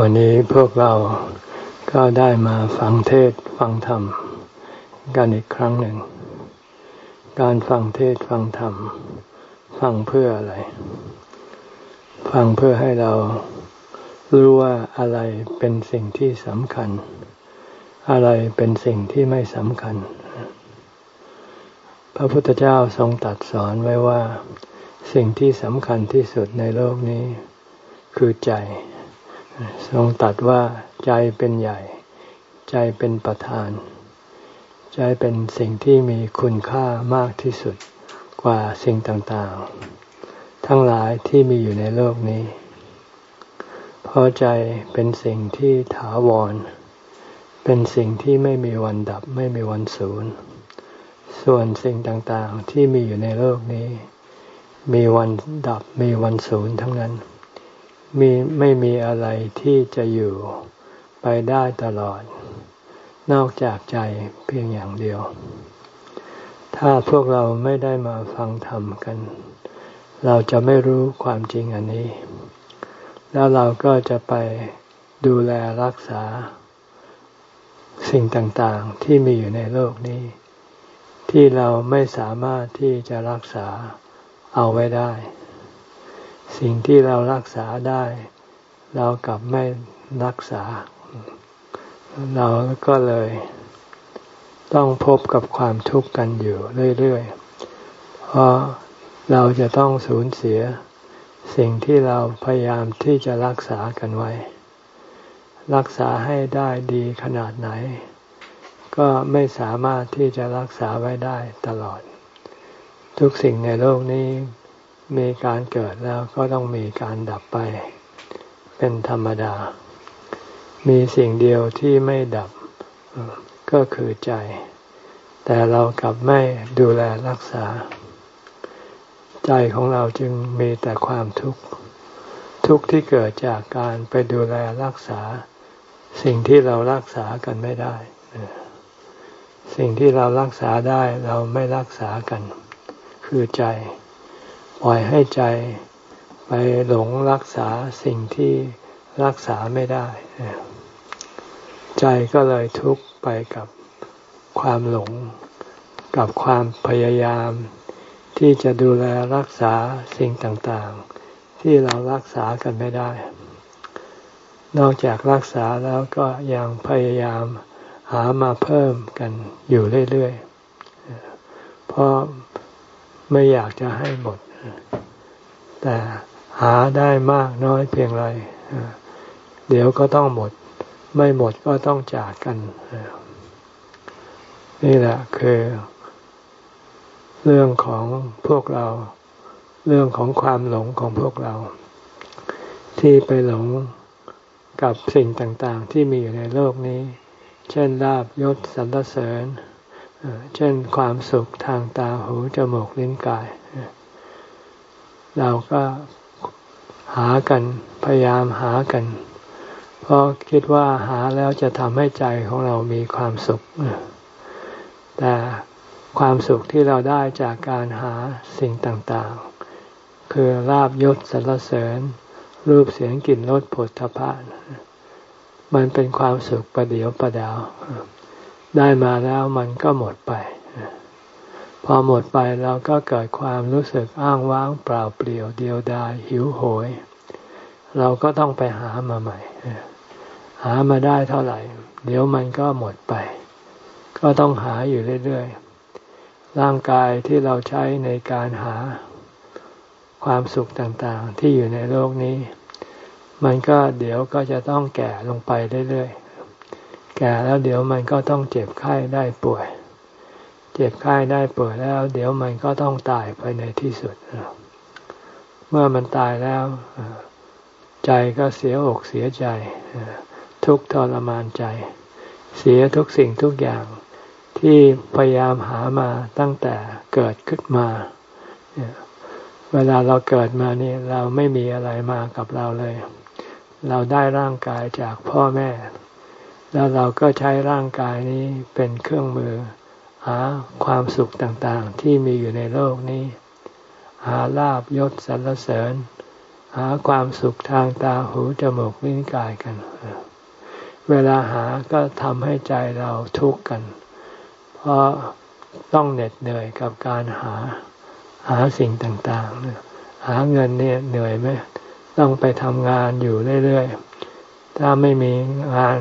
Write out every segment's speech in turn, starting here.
วันนี้พวกเราก็ได้มาฟังเทศฟังธรรม กันอีกครั้งหนึ่ง การฟังเทศฟังธรรม ฟังเพื่ออะไร ฟังเพื่อให้เรารู้ว่าอะไรเป็นสิ่งที่สำคัญ อะไรเป็นสิ่งที่ไม่สำคัญ พระพุทธเจ้าทรงตรัสสอนไว้ว่า สิ่งที่สำคัญที่สุดในโลกนี้ คือใจ ทรงตัดว่าใจเป็นใหญ่ ใจเป็นประธาน ใจเป็นสิ่งที่มีคุณค่ามากที่สุดกว่าสิ่งต่างๆ ทั้งหลายที่มีอยู่ในโลกนี้ เพราะใจเป็นสิ่งที่ถาวร เป็นสิ่งที่ไม่มีวันดับไม่มีวันสูญ ส่วนสิ่งต่างๆที่มีอยู่ในโลกนี้ มีวันดับมีวันสูญทั้งนั้น มีไม่มีอะไรที่จะอยู่ไปได้ตลอด นอกจากใจเพียงอย่างเดียว ถ้าพวกเราไม่ได้มาฟังธรรมกัน เราจะไม่รู้ความจริงอันนี้ แล้วเราก็จะไปดูแลรักษา สิ่งต่างๆที่มีอยู่ในโลกนี้ ที่เราไม่สามารถที่จะรักษาเอาไว้ได้ สิ่งที่เรารักษาได้ เรากลับไม่รักษา เราก็เลยต้องพบกับความทุกข์กันอยู่เรื่อยๆ เพราะเราจะต้องสูญเสีย สิ่งที่เราพยายามที่จะรักษากันไว้ รักษาให้ได้ดีขนาดไหน ก็ไม่สามารถที่จะรักษาไว้ได้ตลอด ทุกสิ่งในโลกนี้ มีการเกิดแล้วก็ต้องมีการดับไป เป็นธรรมดา มีสิ่งเดียวที่ไม่ดับก็คือใจ แต่เรากลับไม่ดูแลรักษา ใจของเราจึงมีแต่ความทุกข์ ทุกข์ที่เกิดจากการไปดูแลรักษา สิ่งที่เรารักษากันไม่ได้ สิ่งที่เรารักษาได้เราไม่รักษากัน คือใจ ปล่อยให้ใจไปหลงรักษาสิ่งที่รักษาไม่ได้ ใจก็เลยทุกข์ไปกับความหลง กับความพยายาม ที่จะดูแลรักษาสิ่งต่างๆ ที่เรารักษากันไม่ได้ นอกจากรักษาแล้วก็ยังพยายามหามาเพิ่มกันอยู่เรื่อยๆ เพราะไม่อยากจะให้หมด แต่หาได้มากน้อยเพียงไรเดี๋ยวก็ต้องหมด ไม่หมดก็ต้องจากกัน นี่แหละคือ เรื่องของพวกเรา เรื่องของความหลงของพวกเรา ที่ไปหลงกับสิ่งต่างๆ ที่มีอยู่ในโลกนี้ เช่นลาบยศสรรเสริญ เช่นความสุขทางตาหูจมูกลิ้นกาย เราก็หากันพยายามหากัน เพราะคิดว่าหาแล้วจะทำให้ใจของเรามีความสุข แต่ความสุขที่เราได้จากการหาสิ่งต่างๆ คือลาบยศสรรเสริญ รูปเสียงกลิ่นรสผลทพะมันเป็นความสุขประเดียวประดาว ได้มาแล้วมันก็หมดไป พอหมดไปเราก็เกิดความรู้สึกอ้างว้างเปล่าเปลี่ยวเดียวดายหิวโหย เราก็ต้องไปหามาใหม่ หามาได้เท่าไหร่ เดี๋ยวมันก็หมดไป ก็ต้องหาอยู่เรื่อยๆ ร่างกายที่เราใช้ในการหาความสุขต่างๆ ที่อยู่ในโลกนี้ มันก็เดี๋ยวก็จะต้องแก่ลงไปเรื่อยๆ แก่แล้วเดี๋ยวมันก็ต้องเจ็บไข้ได้ป่วย เจ็บไข้ได้ป่วยแล้ว เดี๋ยวมันก็ต้องตายไปในที่สุด เมื่อมันตายแล้วใจก็เสียอกเสียใจ ทุกทรมานใจ เสียทุกสิ่งทุกอย่างที่พยายามหามาตั้งแต่เกิดขึ้นมา เวลาเราเกิดมานี่เราไม่มีอะไรมากับเราเลย เราได้ร่างกายจากพ่อแม่ แล้วเราก็ใช้ร่างกายนี้เป็นเครื่องมือ หาความสุขต่างๆ ที่มีอยู่ในโลกนี้ หาลาบยศสรรเสริญ หาความสุขทางตาหูจมูกลิ้นกายกัน เวลาหาก็ทำให้ใจเราทุกข์กัน เพราะต้องเหน็ดเหนื่อยกับการหาหาสิ่งต่างๆ หาเงินเนี่ยเหนื่อยไหมต้องไปทำงานอยู่เรื่อยๆ ถ้าไม่มีงาน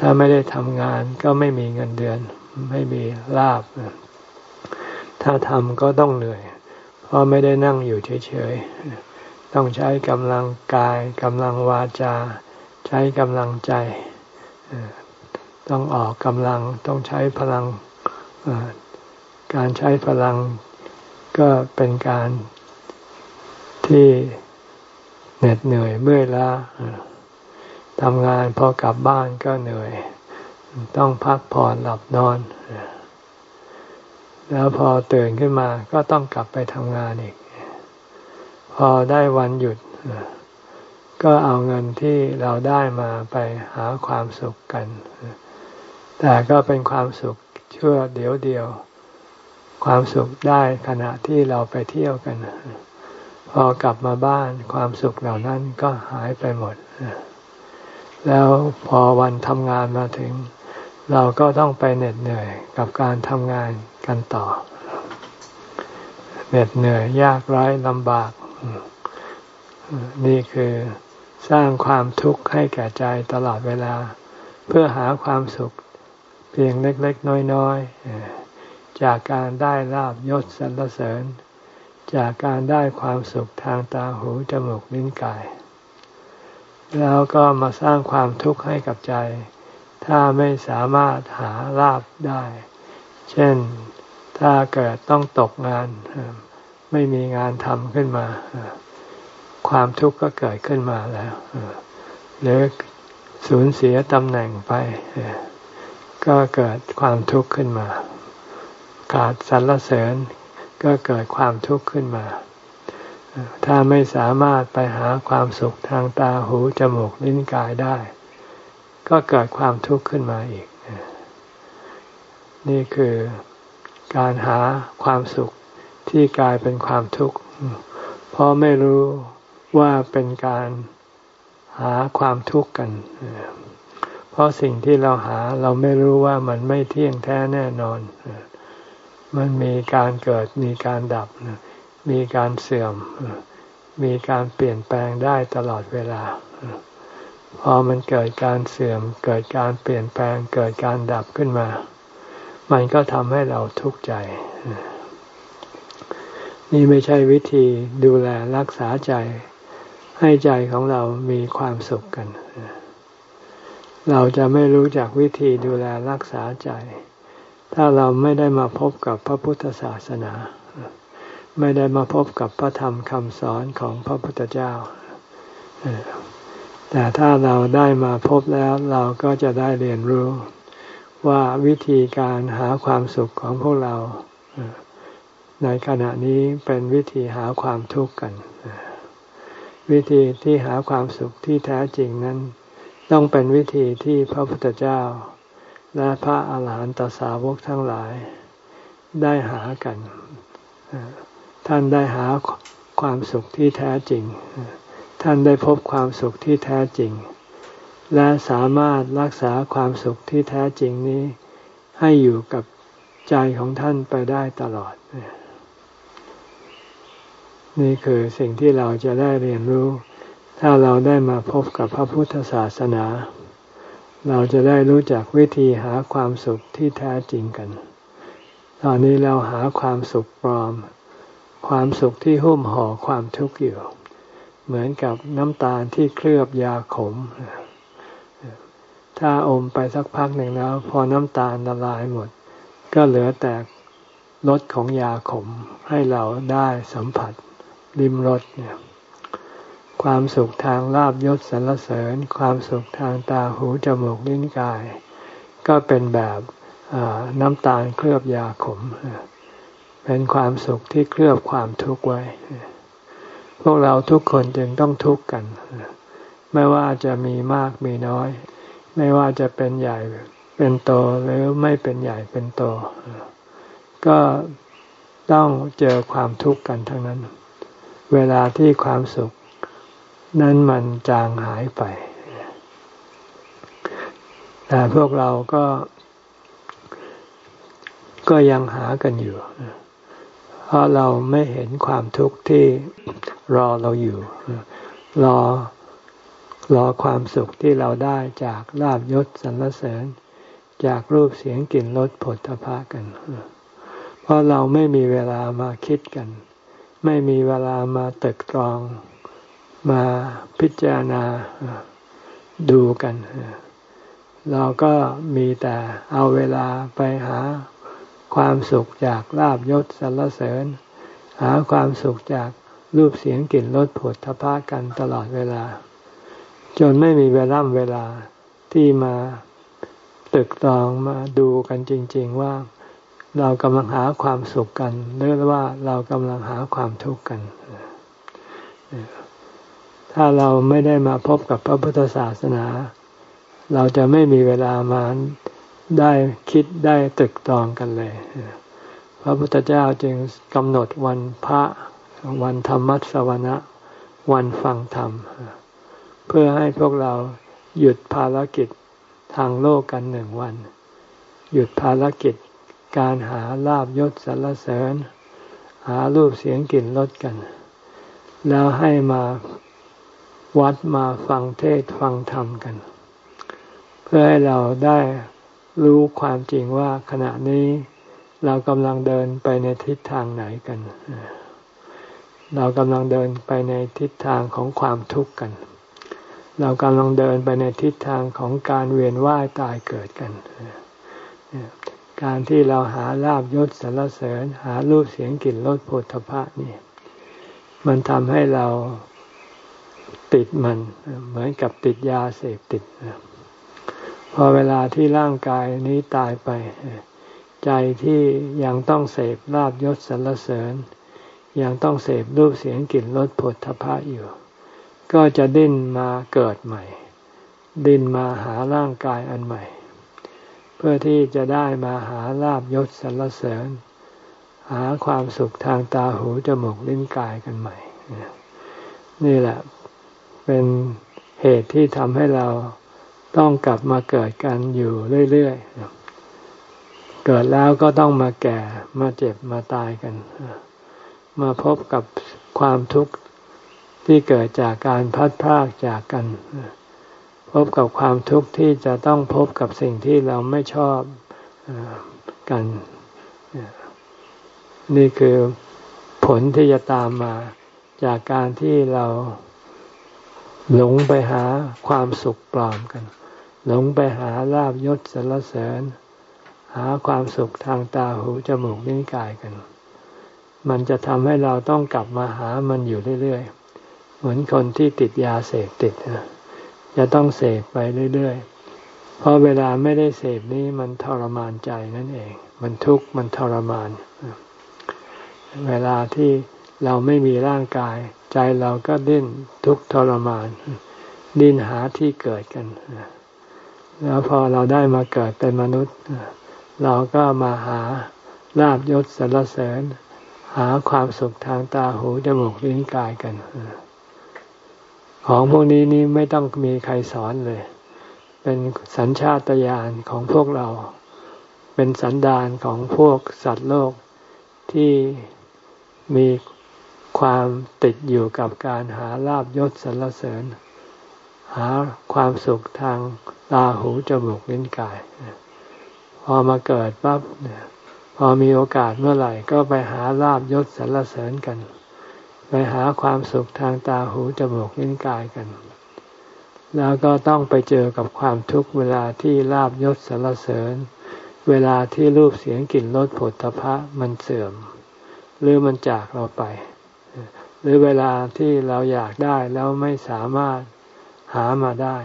ถ้าไม่ได้ทำงานก็ไม่มีเงินเดือน ไม่มีลาบ ถ้าทำก็ต้องเหนื่อย เพราะไม่ได้นั่งอยู่เฉยๆ ต้องใช้กำลังกายกำลังวาจา ใช้กำลังใจ ต้องออกกำลังต้องใช้พลัง การใช้พลังก็เป็นการที่เหน็ดเหนื่อยเมื่อยล้าทำงานพอกลับบ้านก็เหนื่อย ต้องพักผ่อนหลับนอน แล้วพอตื่นขึ้นมาก็ต้องกลับไปทำงานอีก พอได้วันหยุด ก็เอาเงินที่เราได้มาไปหาความสุขกัน แต่ก็เป็นความสุขชั่วเดียวเดียว ความสุขได้ขณะที่เราไปเที่ยวกัน พอกลับมาบ้านความสุขเหล่านั้นก็หายไปหมดแล้วพอวันทำงานมาถึง เราก็ต้องไปเหน็ดเหนื่อยกับการทำงานกันต่อ เหน็ดเหนื่อยยากไร้ลำบาก นี่คือสร้างความทุกข์ให้แก่ใจตลอดเวลา เพื่อหาความสุขเพียงเล็ก ๆ น้อยๆจากการได้ลาบยศสรรเสริญ จากการได้ความสุขทางตาหูจมูกลิ้นกาย แล้วก็มาสร้างความทุกข์ให้กับใจ ถ้าไม่สามารถหาลาบได้ เช่นถ้าเกิดต้องตกงาน ไม่มีงานทำขึ้นมา ความทุกข์ก็เกิดขึ้นมาแล้วหรือสูญเสียตำแหน่งไป ก็เกิดความทุกข์ขึ้นมา ขาดสรรเสริญก็เกิดความทุกข์ขึ้นมา ถ้าไม่สามารถไปหาความสุขทางตาหูจมูกลิ้นกายได้ ก็เกิดความทุกข์ขึ้นมาอีก นี่คือการหาความสุขที่กลายเป็นความทุกข์ เพราะไม่รู้ว่าเป็นการหาความทุกข์กัน เพราะสิ่งที่เราหาเราไม่รู้ว่ามันไม่เที่ยงแท้แน่นอน มันมีการเกิดมีการดับ มีการเสื่อม มีการเปลี่ยนแปลงได้ตลอดเวลา พอมันเกิดการเสื่อม เกิดการเปลี่ยนแปลง เกิดการดับขึ้นมา มันก็ทำให้เราทุกข์ใจ นี่ไม่ใช่วิธีดูแลรักษาใจ ให้ใจของเรามีความสุขกัน เราจะไม่รู้จักวิธีดูแลรักษาใจ ถ้าเราไม่ได้มาพบกับพระพุทธศาสนา ไม่ได้มาพบกับพระธรรมคำสอนของพระพุทธเจ้า แต่ถ้าเราได้มาพบแล้วเราก็จะได้เรียนรู้ ว่าวิธีการหาความสุขของพวกเรา ในขณะนี้เป็นวิธีหาความทุกข์กัน วิธีที่หาความสุขที่แท้จริงนั้น ต้องเป็นวิธีที่พระพุทธเจ้า และพระอาหารหันตสาวกทั้งหลาย ได้หากัน ท่านได้หาความสุขที่แท้จริง ท่านได้พบความสุขที่แท้จริง และสามารถรักษาความสุขที่แท้จริงนี้ ให้อยู่กับใจของท่านไปได้ตลอด นี่คือสิ่งที่เราจะได้เรียนรู้ ถ้าเราได้มาพบกับพระพุทธศาสนา เราจะได้รู้จักวิธีหาความสุขที่แท้จริงกัน ตอนนี้เราหาความสุขปลอม ความสุขที่หุ้มห่อความทุกข์อยู่ เหมือนกับน้ำตาลที่เคลือบยาขม ถ้าอมไปสักพักหนึ่งแล้ว พอน้ำตาลละลายหมด ก็เหลือแต่รสของยาขมให้เราได้สัมผัสริมรสเนี่ยความสุขทางลาบยศสรรเสริญ ความสุขทางตาหูจมูกลิ้นกาย ก็เป็นแบบน้ำตาลเคลือบยาขม เป็นความสุขที่เคลือบความทุกข์ไว้ พวกเราทุกคนจึงต้องทุกข์กัน ไม่ว่าจะมีมากมีน้อย ไม่ว่าจะเป็นใหญ่เป็นโตหรือไม่เป็นใหญ่เป็นโต ก็ต้องเจอความทุกข์กันทั้งนั้น เวลาที่ความสุข นั้นมันจางหายไป แต่พวกเราก็ก็ยังหากันอยู่ เพราะเราไม่เห็นความทุกข์ที่รอเราอยู่ รอรอความสุขที่เราได้จากลาบยศสรรเสริญ จากรูปเสียงกลิ่นรสผลพะกัน เพราะเราไม่มีเวลามาคิดกัน ไม่มีเวลามาตึกตรอง มาพิจารณาดูกัน เราก็มีแต่เอาเวลาไปหา ความสุขจากลาบยศสรรเสริญ หาความสุขจากรูปเสียงกลิ่นรสผดทพะกันตลอดเวลา จนไม่มีเวลาเวลาที่มาตึกตองมาดูกันจริง ๆว่าเรากำลังหาความสุขกันหรือว่าเรากำลังหาความทุกข์กัน ถ้าเราไม่ได้มาพบกับพระพุทธศาสนา เราจะไม่มีเวลามา ได้คิดได้ตึกตองกันเลย พระพุทธเจ้าจึงกำหนดวันพระวันธรรมัสวนะ วันฟังธรรม เพื่อให้พวกเราหยุดภารกิจทางโลกกันหนึ่งวัน หยุดภารกิจการหาลาบยศสรรเสริญ หารูปเสียงกลิ่นรสกัน แล้วให้มาวัดมาฟังเทศฟังธรรมกัน เพื่อให้เราได้ รู้ความจริงว่าขณะนี้เรากำลังเดินไปในทิศทางไหนกัน เรากำลังเดินไปในทิศทางของความทุกข์กัน เรากำลังเดินไปในทิศทางของการเวียนว่ายตายเกิดกัน การที่เราหาลาบยศสรรเสริญ หารูปเสียงกลิ่นรสผลทพะนี่มันทำให้เราติดมันเหมือนกับติดยาเสพติดพ อเวลาที่ร่างกายนี้ตายไป ใจที่ยังต้องเสพลาบยศสรรเสริญ ยังต้องเสพรูปเสียงกลิ่นรสผลทพะอยู่ ก็จะดิ้นมาเกิดใหม่ ดิ้นมาหาร่างกายอันใหม่ เพื่อที่จะได้มาหาลาบยศสรรเสริญ หาความสุขทางตาหูจมูกลิ้นกายกันใหม่ นี่แหละเป็นเหตุที่ทำให้เรา ต้องกลับมาเกิดกันอยู่เรื่อยๆ เกิดแล้วก็ต้องมาแก่ มาเจ็บ มาตายกัน มาพบกับความทุกข์ที่เกิดจากการพัดพรากจากกัน พบกับความทุกข์ที่จะต้องพบกับสิ่งที่เราไม่ชอบกัน นี่คือผลที่จะตามมาจากการที่เราหลงไปหาความสุขปลอมกัน หลงไปหาลาบยศสรรเสริญ หาความสุขทางตาหูจมูกนิ้วกายกัน มันจะทำให้เราต้องกลับมาหามันอยู่เรื่อยๆ เหมือนคนที่ติดยาเสพติดจะต้องเสพไปเรื่อยๆ เพราะเวลาไม่ได้เสพนี้มันทรมานใจนั่นเอง มันทุกข์มันทรมาน เวลาที่เราไม่มีร่างกาย ใจเราก็ดิ้นทุกข์ทรมาน ดิ้นหาที่เกิดกัน แล้วพอเราได้มาเกิดเป็นมนุษย์ เราก็มาหาลาบยศสรรเสริญ หาความสุขทางตาหูจมูกลิ้นกายกัน ของพวกนี้นี่ไม่ต้องมีใครสอนเลย เป็นสัญชาตญาณของพวกเรา เป็นสันดานของพวกสัตว์โลกที่มีความติดอยู่กับการหาลาบยศสรรเสริญ หาความสุขทางตาหูจมูกลิ้นกาย พอมาเกิดปั๊บพอมีโอกาสเมื่อไหร่ก็ไปหาลาบยศสรรเสริญกัน ไปหาความสุขทางตาหูจมูกลิ้นกายกัน แล้วก็ต้องไปเจอกับความทุกข์เวลาที่ลาบยศสรรเสริญ เวลาที่รูปเสียงกลิ่นรสผลตภะมันเสื่อม หรือมันจากเราไป หรือเวลาที่เราอยากได้แล้วไม่สามารถ หามาได้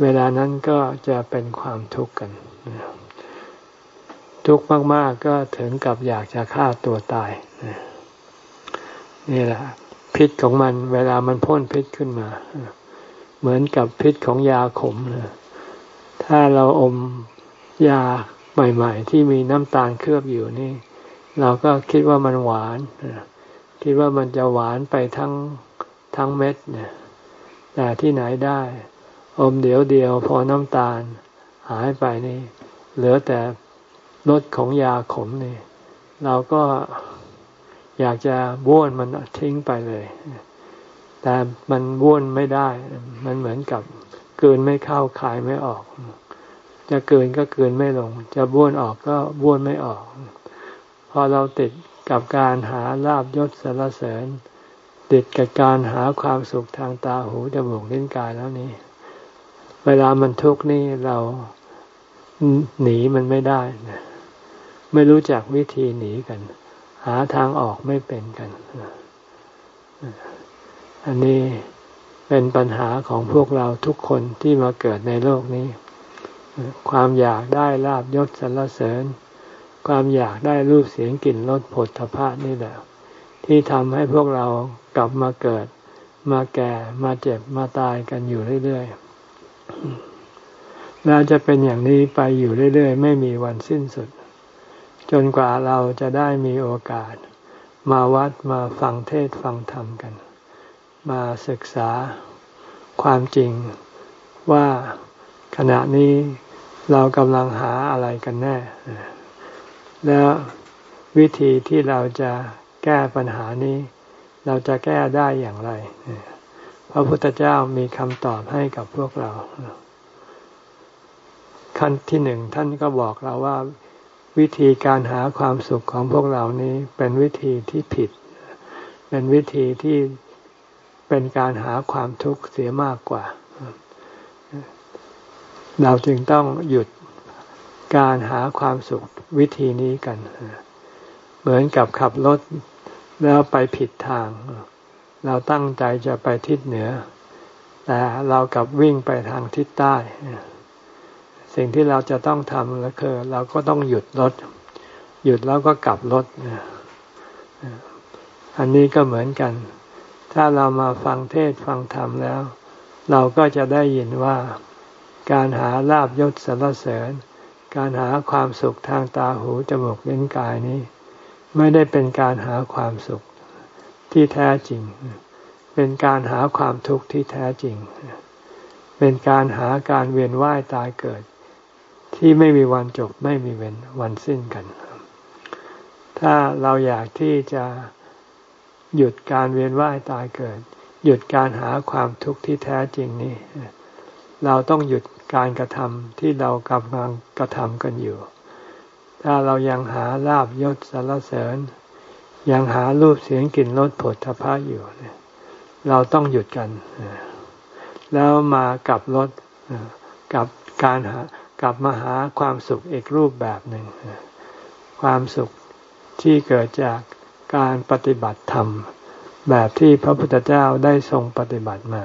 เวลานั้นก็จะเป็นความทุกข์กัน ทุกข์มาก ๆ ก็ถึงกับอยากจะฆ่าตัวตาย นี่แหละ พิษของมัน เวลามันพ่นพิษขึ้นมา เหมือนกับพิษของยาขมถ้าเราอมยาใหม่ ๆ ที่มีน้ำตาลเคลือบอยู่นี่ เราก็คิดว่ามันหวาน คิดว่ามันจะหวานไปทั้งทั้งเม็ดเนี่ย แต่ที่ไหนได้ อมเดียวเดียวพอน้ำตาล หายไปนี่ เหลือแต่รสของยาขมนี่ เราก็อยากจะบ้วนมันทิ้งไปเลย แต่มันบ้วนไม่ได้ มันเหมือนกับเกินไม่เข้าคายไม่ออก จะเกินก็เกินไม่ลง จะบ้วนออกก็บ้วนไม่ออก พอเราติดกับการหาลาบยศสารเสริญ ติดกับการหาความสุขทางตาหูจมูกลิ้นกายแล้วนี่เวลามันทุกข์นี่เราหนีมันไม่ได้นะไม่รู้จักวิธีหนีกัน หาทางออกไม่เป็นกัน อันนี้เป็นปัญหาของพวกเราทุกคนที่มาเกิดในโลกนี้ ความอยากได้ลาบยศสรรเสริญ ความอยากได้รูปเสียงกลิ่นรสผลทพะนี่แหละ ที่ทำให้พวกเรา กลับมาเกิด มาแก่มาเจ็บมาตายกันอยู่เรื่อยๆและจะเป็นอย่างนี้ไปอยู่เรื่อยๆ ไม่มีวันสิ้นสุด จนกว่าเราจะได้มีโอกาส มาวัดมาฟังเทศฟังธรรมกัน มาศึกษาความจริงว่าขณะนี้เรากำลังหาอะไรกันแน่ แล้ววิธีที่เราจะแก้ปัญหานี้ เราจะแก้ได้อย่างไรพระพุทธเจ้ามีคำตอบให้กับพวกเราขั้นที่หนึ่งท่านก็บอกเราว่า วิธีการหาความสุขของพวกเรานี้เป็นวิธีที่ผิด เป็นวิธีที่เป็นการหาความทุกข์เสียมากกว่า เราจึงต้องหยุดการหาความสุขวิธีนี้กัน เหมือนกับขับรถ แล้วไปผิดทาง เราตั้งใจจะไปทิศเหนือ แต่เรากลับวิ่งไปทางทิศใต้ สิ่งที่เราจะต้องทำก็คือ เราก็ต้องหยุดรถ หยุดแล้วก็กลับรถ อันนี้ก็เหมือนกัน ถ้าเรามาฟังเทศฟังธรรมแล้ว เราก็จะได้ยินว่าการหาลาบยศสรรเสริญ การหาความสุขทางตาหูจมูกลิ้นกายนี้ ไม่ได้เป็นการหาความสุขที่แท้จริง เป็นการหาความทุกข์ที่แท้จริง เป็นการหาการเวียนว่ายตายเกิด ที่ไม่มีวันจบไม่มีเวันสิ้นกัน ถ้าเราอยากที่จะหยุดการเวียนว่ายตายเกิด หยุดการหาความทุกข์ที่แท้จริงนี่เราต้องหยุดการกระทำที่เรากำลังกระทำกันอยู่ ถ้าเรายังหาลาบยศสารเสริญ ยังหารูปเสียงกลิ่นรสผลทพะอยู่ เราต้องหยุดกัน แล้วมากับรถกับการหากลับมาหาความสุขอีกรูปแบบหนึ่ง ความสุขที่เกิดจากการปฏิบัติธรรม แบบที่พระพุทธเจ้าได้ทรงปฏิบัติมา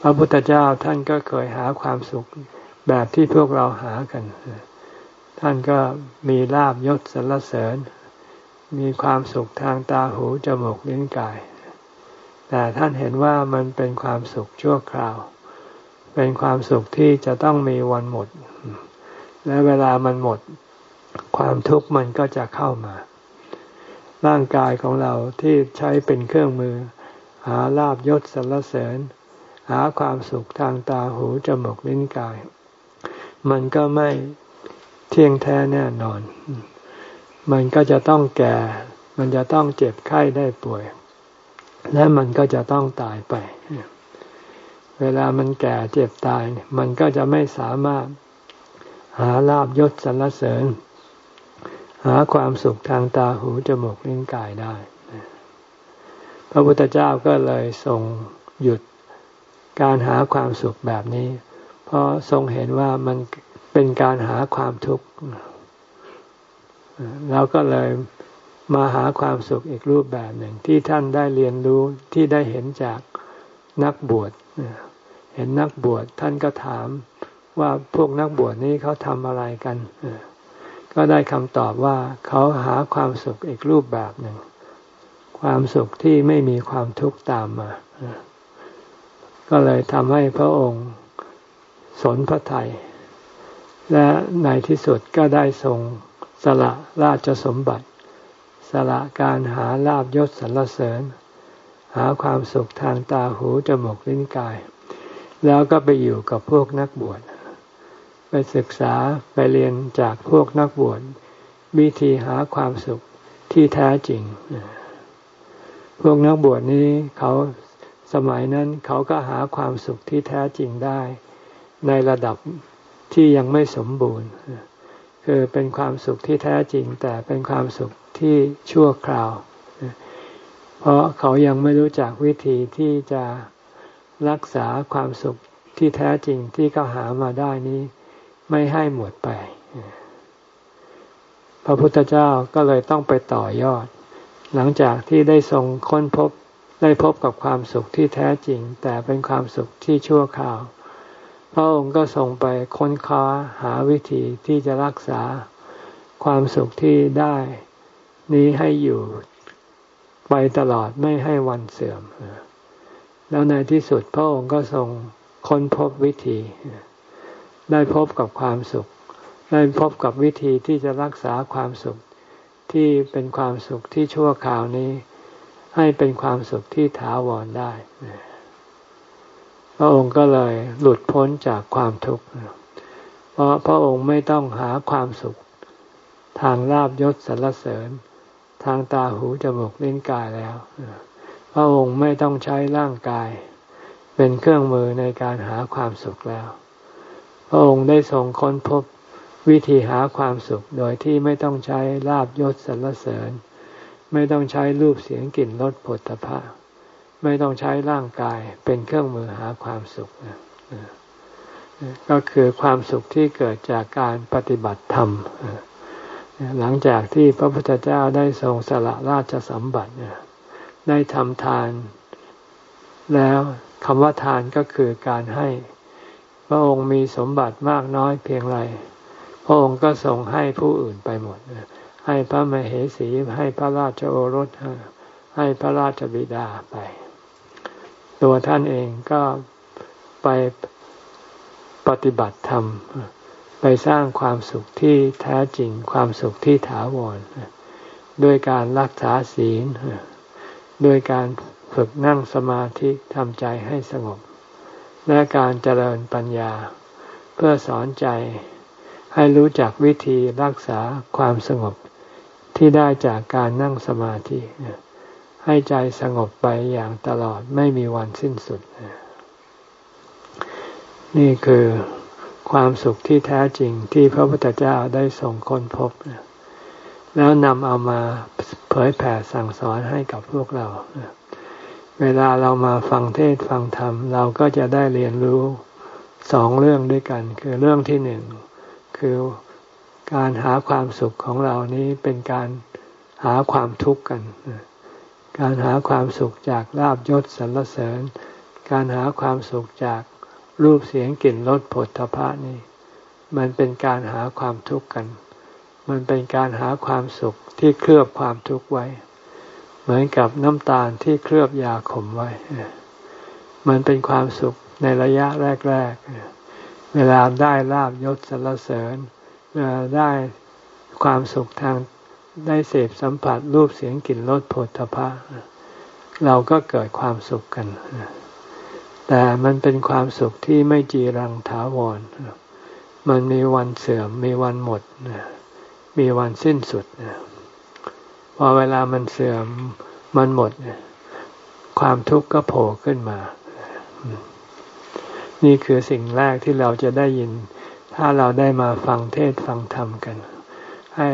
พระพุทธเจ้าท่านก็เคยหาความสุขแบบที่พวกเราหากัน ท่านก็มีลาบยศสรรเสริญ มีความสุขทางตาหูจมูกลิ้นกาย แต่ท่านเห็นว่ามันเป็นความสุขชั่วคราว เป็นความสุขที่จะต้องมีวันหมด และเวลามันหมด ความทุกข์มันก็จะเข้ามา ร่างกายของเราที่ใช้เป็นเครื่องมือ หาลาบยศสรรเสริญ หาความสุขทางตาหูจมูกลิ้นกาย มันก็ไม่ เที่ยงแท้แน่นอน มันก็จะต้องแก่ มันจะต้องเจ็บไข้ได้ป่วย และมันก็จะต้องตายไป เวลามันแก่เจ็บตาย มันก็จะไม่สามารถหาลาบยศสรรเสริญ หาความสุขทางตาหูจมูกลิ้นกายได้ พระพุทธเจ้าก็เลยทรงหยุดการหาความสุขแบบนี้ เพราะทรงเห็นว่ามัน เป็นการหาความทุกข์แล้วก็เลยมาหาความสุขอีกรูปแบบหนึ่งที่ท่านได้เรียนรู้ที่ได้เห็นจากนักบวชเห็นนักบวชท่านก็ถามว่าพวกนักบวชนี้เขาทำอะไรกันก็ได้คำตอบว่าเขาหาความสุขอีกรูปแบบหนึ่ง ความสุขที่ไม่มีความทุกข์ตามมา ก็เลยทำให้พระองค์สนพระไทย และในที่สุดก็ได้ทรงสละราชสมบัติ สละการหาลาบยศสรรเสริญ หาความสุขทางตาหูจมูกลิ้นกาย แล้วก็ไปอยู่กับพวกนักบวช ไปศึกษาไปเรียนจากพวกนักบวช วิธีหาความสุขที่แท้จริง พวกนักบวชนี้เขาสมัยนั้นเขาก็หาความสุขที่แท้จริงได้ ในระดับ ที่ยังไม่สมบูรณ์ คือเป็นความสุขที่แท้จริง แต่เป็นความสุขที่ชั่วคราว เพราะเขายังไม่รู้จักวิธีที่จะรักษาความสุขที่แท้จริงที่เขาหามาได้นี้ ไม่ให้หมดไป พระพุทธเจ้าก็เลยต้องไปต่อยอด หลังจากที่ได้ทรงค้นพบได้พบกับความสุขที่แท้จริง แต่เป็นความสุขที่ชั่วคราว พระองค์ก็ทรงไปค้นคว้าหาวิธีที่จะรักษาความสุขที่ได้นี้ให้อยู่ไปตลอดไม่ให้วันเสื่อม แล้วในที่สุดพระองค์ก็ทรงค้นพบวิธี ได้พบกับความสุข ได้พบกับวิธีที่จะรักษาความสุขที่เป็นความสุขที่ชั่วคราวนี้ ให้เป็นความสุขที่ถาวรได้ พระองค์ก็เลยหลุดพ้นจากความทุกข์เพราะพระองค์ไม่ต้องหาความสุข ทางลาบยศสรรเสริญ ทางตาหูจมูกลิ้นกายแล้วพระองค์ไม่ต้องใช้ร่างกาย เป็นเครื่องมือในการหาความสุขแล้ว พระองค์ได้ทรงค้นพบวิธีหาความสุขโดยที่ไม่ต้องใช้ลาบยศสรรเสริญ ไม่ต้องใช้รูปเสียงกลิ่นรสผลตภะ ไม่ต้องใช้ร่างกายเป็นเครื่องมือหาความสุขก็คือความสุขที่เกิดจากการปฏิบัติธรรมหลังจากที่พระพุทธเจ้าได้ทรงสละราชสมบัติได้ทำทาน แล้วคำว่าทานก็คือการให้ พระองค์มีสมบัติมากน้อยเพียงไรพระองค์ก็ทรงให้ผู้อื่นไปหมด ให้พระมเหสีให้พระราชโอรสให้พระราชบิดาไป ตัวท่านเองก็ไปปฏิบัติธรรม ไปสร้างความสุขที่แท้จริงความสุขที่ถาวรด้วยการรักษาศีลด้วยการฝึกนั่งสมาธิทำใจให้สงบ และการเจริญปัญญา เพื่อสอนใจให้รู้จักวิธีรักษาความสงบที่ได้จากการนั่งสมาธิ ให้ใจสงบไปอย่างตลอดไม่มีวันสิ้นสุด นี่คือความสุขที่แท้จริงที่พระพุทธเจ้าได้ส่งค้นพบ แล้วนำเอามาเผยแผ่สั่งสอนให้กับพวกเรา เวลาเรามาฟังเทศฟังธรรม เราก็จะได้เรียนรู้สองเรื่องด้วยกัน คือเรื่องที่หนึ่งคือการหาความสุขของเรานี้เป็นการหาความทุกข์กัน การหาความสุขจากลาบยศสรรเสริญ การหาความสุขจากรูปเสียงกลิ่นรสผลทพะนี่ มันเป็นการหาความทุกข์กัน มันเป็นการหาความสุขที่เคลือบความทุกข์ไว้ เหมือนกับน้ำตาลที่เคลือบยาขมไว้ มันเป็นความสุขในระยะแรกๆ เวลาได้ลาบยศสรรเสริญได้ความสุขทาง ได้เสพสัมผัสรูปเสียงกลิ่นรสผลทพะเราก็เกิดความสุขกัน แต่มันเป็นความสุขที่ไม่จีรังถาวร มันมีวันเสื่อมมีวันหมด มีวันสิ้นสุด พอเวลามันเสื่อมมันหมด ความทุกข์ก็โผล่ขึ้นมา นี่คือสิ่งแรกที่เราจะได้ยิน ถ้าเราได้มาฟังเทศฟังธรรมกัน ให้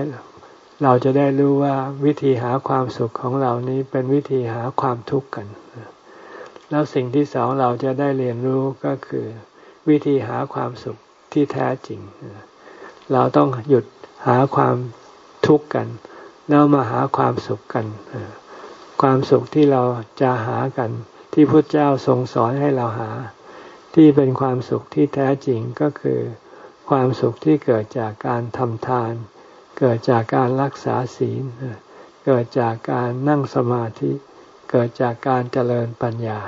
เราจะได้รู้ว่าวิธีหาความสุขของเรานี้เป็นวิธีหาความทุกข์กัน แล้วสิ่งที่สองเราจะได้เรียนรู้ก็คือ วิธีหาความสุขที่แท้จริง เราต้องหยุดหาความทุกข์กัน แล้วมาหาความสุขกัน ความสุขที่เราจะหากัน ที่พระเจ้าทรงสอนให้เราหา ที่เป็นความสุขที่แท้จริงก็คือ ความสุขที่เกิดจากการทำทาน เกิดจากการรักษาศีล เกิดจากการนั่งสมาธิ เกิดจากการเจริญปัญญา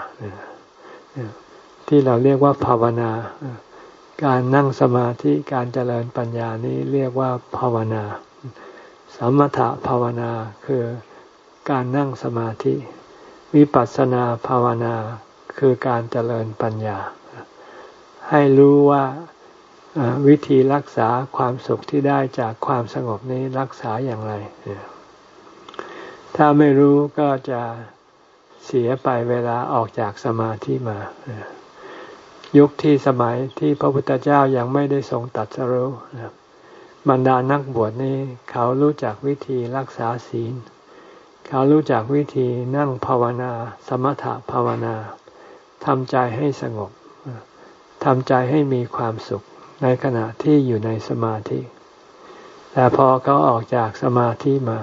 ที่เราเรียกว่าภาวนา การนั่งสมาธิ การเจริญปัญญานี้เรียกว่าภาวนา สมถะภาวนาคือการนั่งสมาธิ วิปัสสนาภาวนาคือการเจริญปัญญา ให้รู้ว่า วิธีรักษาความสุขที่ได้จากความสงบนี้รักษาอย่างไร ถ้าไม่รู้ก็จะเสียไปเวลาออกจากสมาธิมา ยุคที่สมัยที่พระพุทธเจ้ายังไม่ได้ทรงตัดสรู้บรรดานักบวชนี้เขารู้จักวิธีรักษาศีล เขารู้จักวิธีนั่งภาวนา สมถภาวนาทำใจให้สงบทำใจให้มีความสุข ในขณะที่อยู่ในสมาธิ แต่พอเขาออกจากสมาธิมา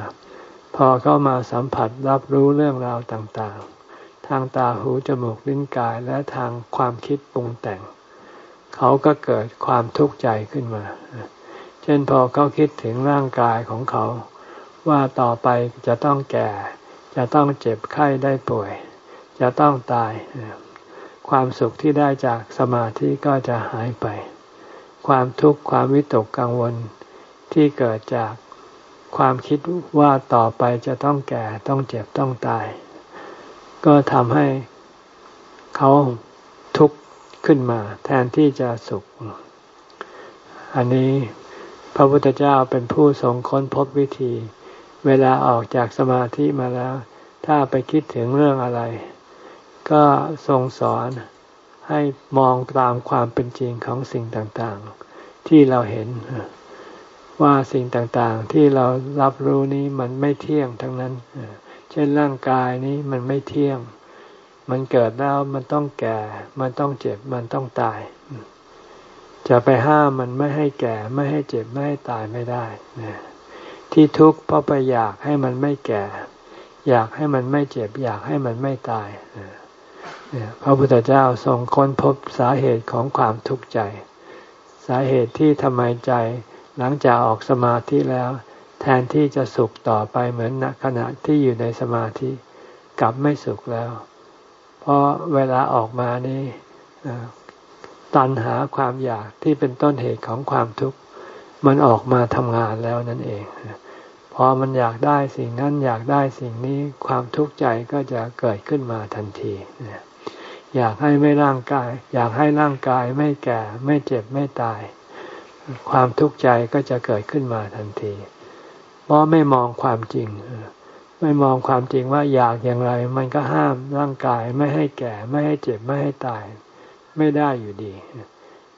พอเขามาสัมผัสรับรู้เรื่องราวต่างๆ ทางตาหูจมูกลิ้นกายและทางความคิดปรุงแต่ง เขาก็เกิดความทุกข์ใจขึ้นมา เช่นพอเขาคิดถึงร่างกายของเขา ว่าต่อไปจะต้องแก่ จะต้องเจ็บไข้ได้ป่วย จะต้องตายความสุขที่ได้จากสมาธิก็จะหายไป ความทุกข์ความวิตกกังวล ที่เกิดจากความคิดว่าต่อไปจะต้องแก่ต้องเจ็บต้องตาย ก็ทำให้เขาทุกข์ขึ้นมา แทนที่จะสุข อันนี้พระพุทธเจ้าเป็นผู้ทรงค้นพบวิธี เวลาออกจากสมาธิมาแล้ว ถ้าไปคิดถึงเรื่องอะไร ก็ทรงสอน ให้มองตามความเป็นจริงของสิ่งต่างๆ ที่เราเห็นว่าสิ่งต่างๆ ที่เรารับรู้นี้มันไม่เที่ยงทั้งนั้น เช่นร่างกายนี้มันไม่เที่ยง มันเกิดแล้วมันต้องแก่ มันต้องเจ็บ มันต้องตาย จะไปห้ามมันไม่ให้แก่ ไม่ให้เจ็บ ไม่ให้ตายไม่ได้ ที่ทุกข์เพราะไปอยากให้มันไม่แก่ อยากให้มันไม่เจ็บ อยากให้มันไม่ตาย พระพุทธเจ้าทรงค้นพบสาเหตุของความทุกข์ใจ สาเหตุที่ทำไมใจหลังจากออกสมาธิแล้ว แทนที่จะสุขต่อไปเหมือนขณะที่อยู่ในสมาธิ กลับไม่สุขแล้ว เพราะเวลาออกมานี่ตันหาความอยากที่เป็นต้นเหตุของความทุกข์ มันออกมาทำงานแล้วนั่นเอง พอมันอยากได้สิ่งนั้นอยากได้สิ่งนี้ความทุกข์ใจก็จะเกิดขึ้นมาทันทีอยากให้ไม่ร่างกาย อยากให้ร่างกายไม่แก่ไม่เจ็บไม่ตาย ความทุกข์ใจก็จะเกิดขึ้นมาทันที เพราะไม่มองความจริงไม่มองความจริงว่าอยากอย่างไร มันก็ห้ามร่างกายไม่ให้แก่ไม่ให้เจ็บไม่ให้ตาย ไม่ได้อยู่ดี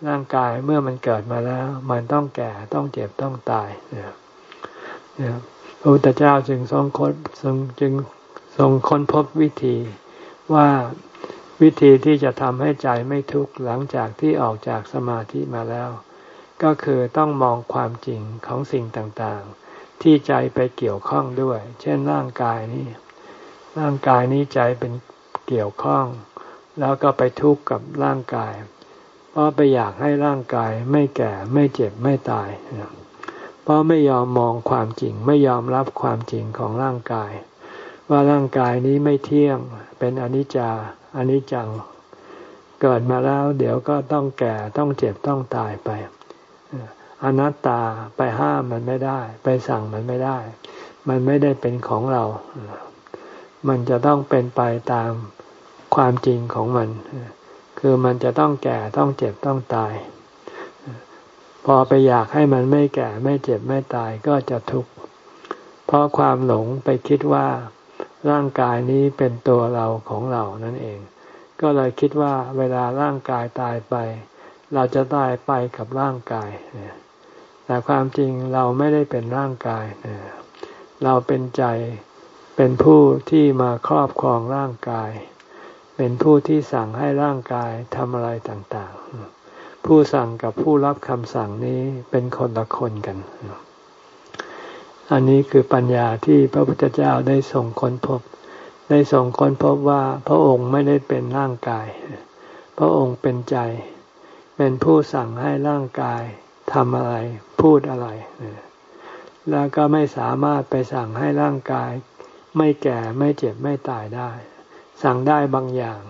ร่างกายเมื่อมันเกิดมาแล้ว มันต้องแก่ต้องเจ็บต้องตาย พระพุทธเจ้าจึงทรงค้นทรงจึงทรงค้นพบวิธีว่าวิธีที่จะทำให้ใจไม่ทุกข์หลังจากที่ออกจากสมาธิมาแล้ว ก็คือต้องมองความจริงของสิ่งต่างๆ ที่ใจไปเกี่ยวข้องด้วย เช่นร่างกายนี้ ร่างกายนี้ใจเป็นเกี่ยวข้อง แล้วก็ไปทุกข์กับร่างกาย เพราะไปอยากให้ร่างกายไม่แก่ไม่เจ็บไม่ตาย เพราะไม่ยอมมองความจริง ไม่ยอมรับความจริงของร่างกาย ว่าร่างกายนี้ไม่เที่ยงเป็นอนิจจาอนนี้จัง เกิดมาแล้ว เดี๋ยวก็ต้องแก่ต้องเจ็บต้องตายไปอนัตตาไปห้ามมันไม่ได้ ไปสั่งมันไม่ได้ มันไม่ได้เป็นของเรา มันจะต้องเป็นไปตามความจริงของมัน คือมันจะต้องแก่ต้องเจ็บต้องตาย พอไปอยากให้มันไม่แก่ไม่เจ็บไม่ตายก็จะทุกข์เพราะความหลงไปคิดว่าร่างกายนี้เป็นตัวเราของเรานั่นเอง ก็เลยคิดว่าเวลาร่างกายตายไป เราจะตายไปกับร่างกาย แต่ความจริงเราไม่ได้เป็นร่างกาย เราเป็นใจเป็นผู้ที่มาครอบครองร่างกาย เป็นผู้ที่สั่งให้ร่างกายทำอะไรต่างๆ ผู้สั่งกับผู้รับคำสั่งนี้เป็นคนละคนกัน อันนี้คือปัญญาที่พระพุทธเจ้าได้ส่งค้นพบ ได้ส่งค้นพบว่าพระองค์ไม่ได้เป็นร่างกาย พระองค์เป็นใจ เป็นผู้สั่งให้ร่างกายทำอะไร พูดอะไร แล้วก็ไม่สามารถไปสั่งให้ร่างกาย ไม่แก่ไม่เจ็บไม่ตายได้ สั่งได้บางอย่าง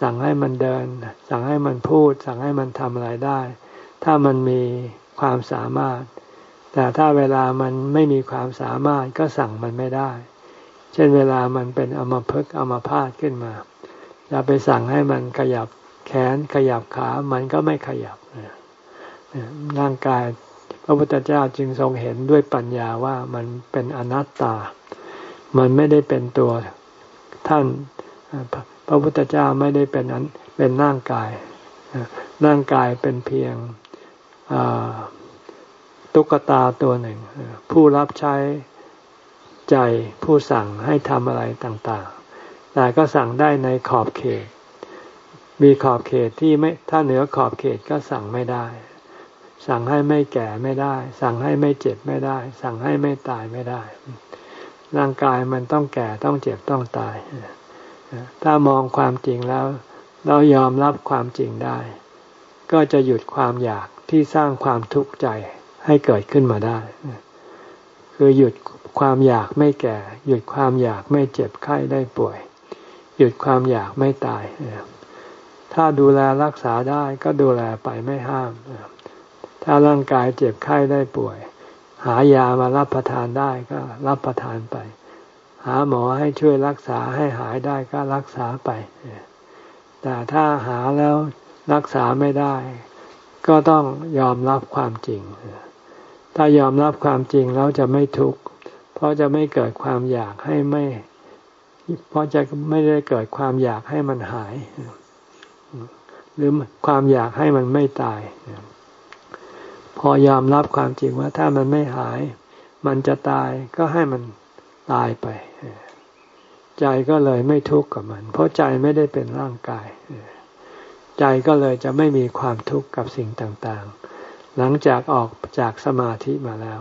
สั่งให้มันเดิน สั่งให้มันพูด สั่งให้มันทำอะไรได้ ถ้ามันมีความสามารถ แต่ถ้าเวลามันไม่มีความสามารถก็สั่งมันไม่ได้ เช่นเวลามันเป็นอมาพึกอมาพาดขึ้นมาจะไปสั่งให้มันขยับแขนขยับขา มันก็ไม่ขยับร่างกายพระพุทธเจ้าจึงทรงเห็นด้วยปัญญาว่ามันเป็นอนัตตา มันไม่ได้เป็นตัวท่าน พระพุทธเจ้าไม่ได้เป็นนั้นเป็นร่างกายร่างกายเป็นเพียงตุ๊กตาตัวหนึ่ง ผู้รับใช้ใจผู้สั่งให้ทำอะไรต่างๆ แต่ก็สั่งได้ในขอบเขต มีขอบเขตที่ไม่ถ้าเหนือขอบเขตก็สั่งไม่ได้ สั่งให้ไม่แก่ไม่ได้ สั่งให้ไม่เจ็บไม่ได้ สั่งให้ไม่ตายไม่ได้ ร่างกายมันต้องแก่ต้องเจ็บต้องตาย ถ้ามองความจริงแล้ว เรายอมรับความจริงได้ ก็จะหยุดความอยากที่สร้างความทุกข์ใจให้เกิดขึ้นมาได้ คือหยุดความอยากไม่แก่ หยุดความอยากไม่เจ็บไข้ได้ป่วย หยุดความอยากไม่ตาย ถ้าดูแลรักษาได้ก็ดูแลไปไม่ห้าม ถ้าร่างกายเจ็บไข้ได้ป่วย หายามารับประทานได้ก็รับประทานไป หาหมอให้ช่วยรักษาให้หายได้ก็รักษาไป แต่ถ้าหาแล้วรักษาไม่ได้ ก็ต้องยอมรับความจริง ถ้ายอมรับความจริงแล้วจะไม่ทุกข์เพราะจะไม่เกิดความอยากให้ไม่ เพราะจะไม่ได้เกิดความอยากให้มันหาย หรือความอยากให้มันไม่ตาย พอยอมรับความจริงว่าถ้ามันไม่หาย มันจะตายก็ให้มัน ตายไป ใจก็เลยไม่ทุกข์กับมัน เพราะใจไม่ได้เป็นร่างกาย ใจก็เลยจะไม่มีความทุกข์กับสิ่งต่างๆ หลังจากออกจากสมาธิมาแล้ว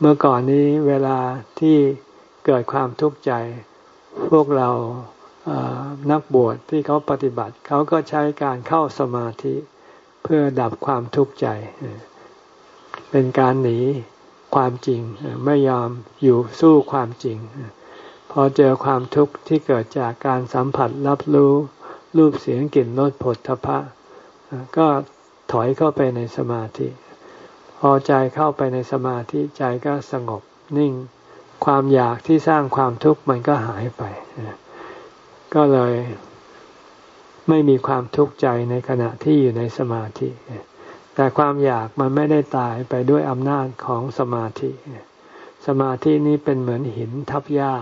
เมื่อก่อนนี้เวลาที่เกิดความทุกข์ใจ พวกเรานักบวชที่เขาปฏิบัติเขาก็ใช้การเข้าสมาธิเพื่อดับความทุกข์ใจ เป็นการหนี ความจริง ไม่ยอมอยู่สู้ความจริง พอเจอความทุกข์ที่เกิดจากการสัมผัสรับรู้รูปเสียงกลิ่นรสผลทพะ ก็ถอยเข้าไปในสมาธิ พอใจเข้าไปในสมาธิใจก็สงบนิ่ง ความอยากที่สร้างความทุกข์มันก็หายไป ก็เลยไม่มีความทุกข์ใจในขณะที่อยู่ในสมาธิ แต่ความอยากมันไม่ได้ตายไปด้วยอำนาจของสมาธิ สมาธินี้เป็นเหมือนหินทับหญ้า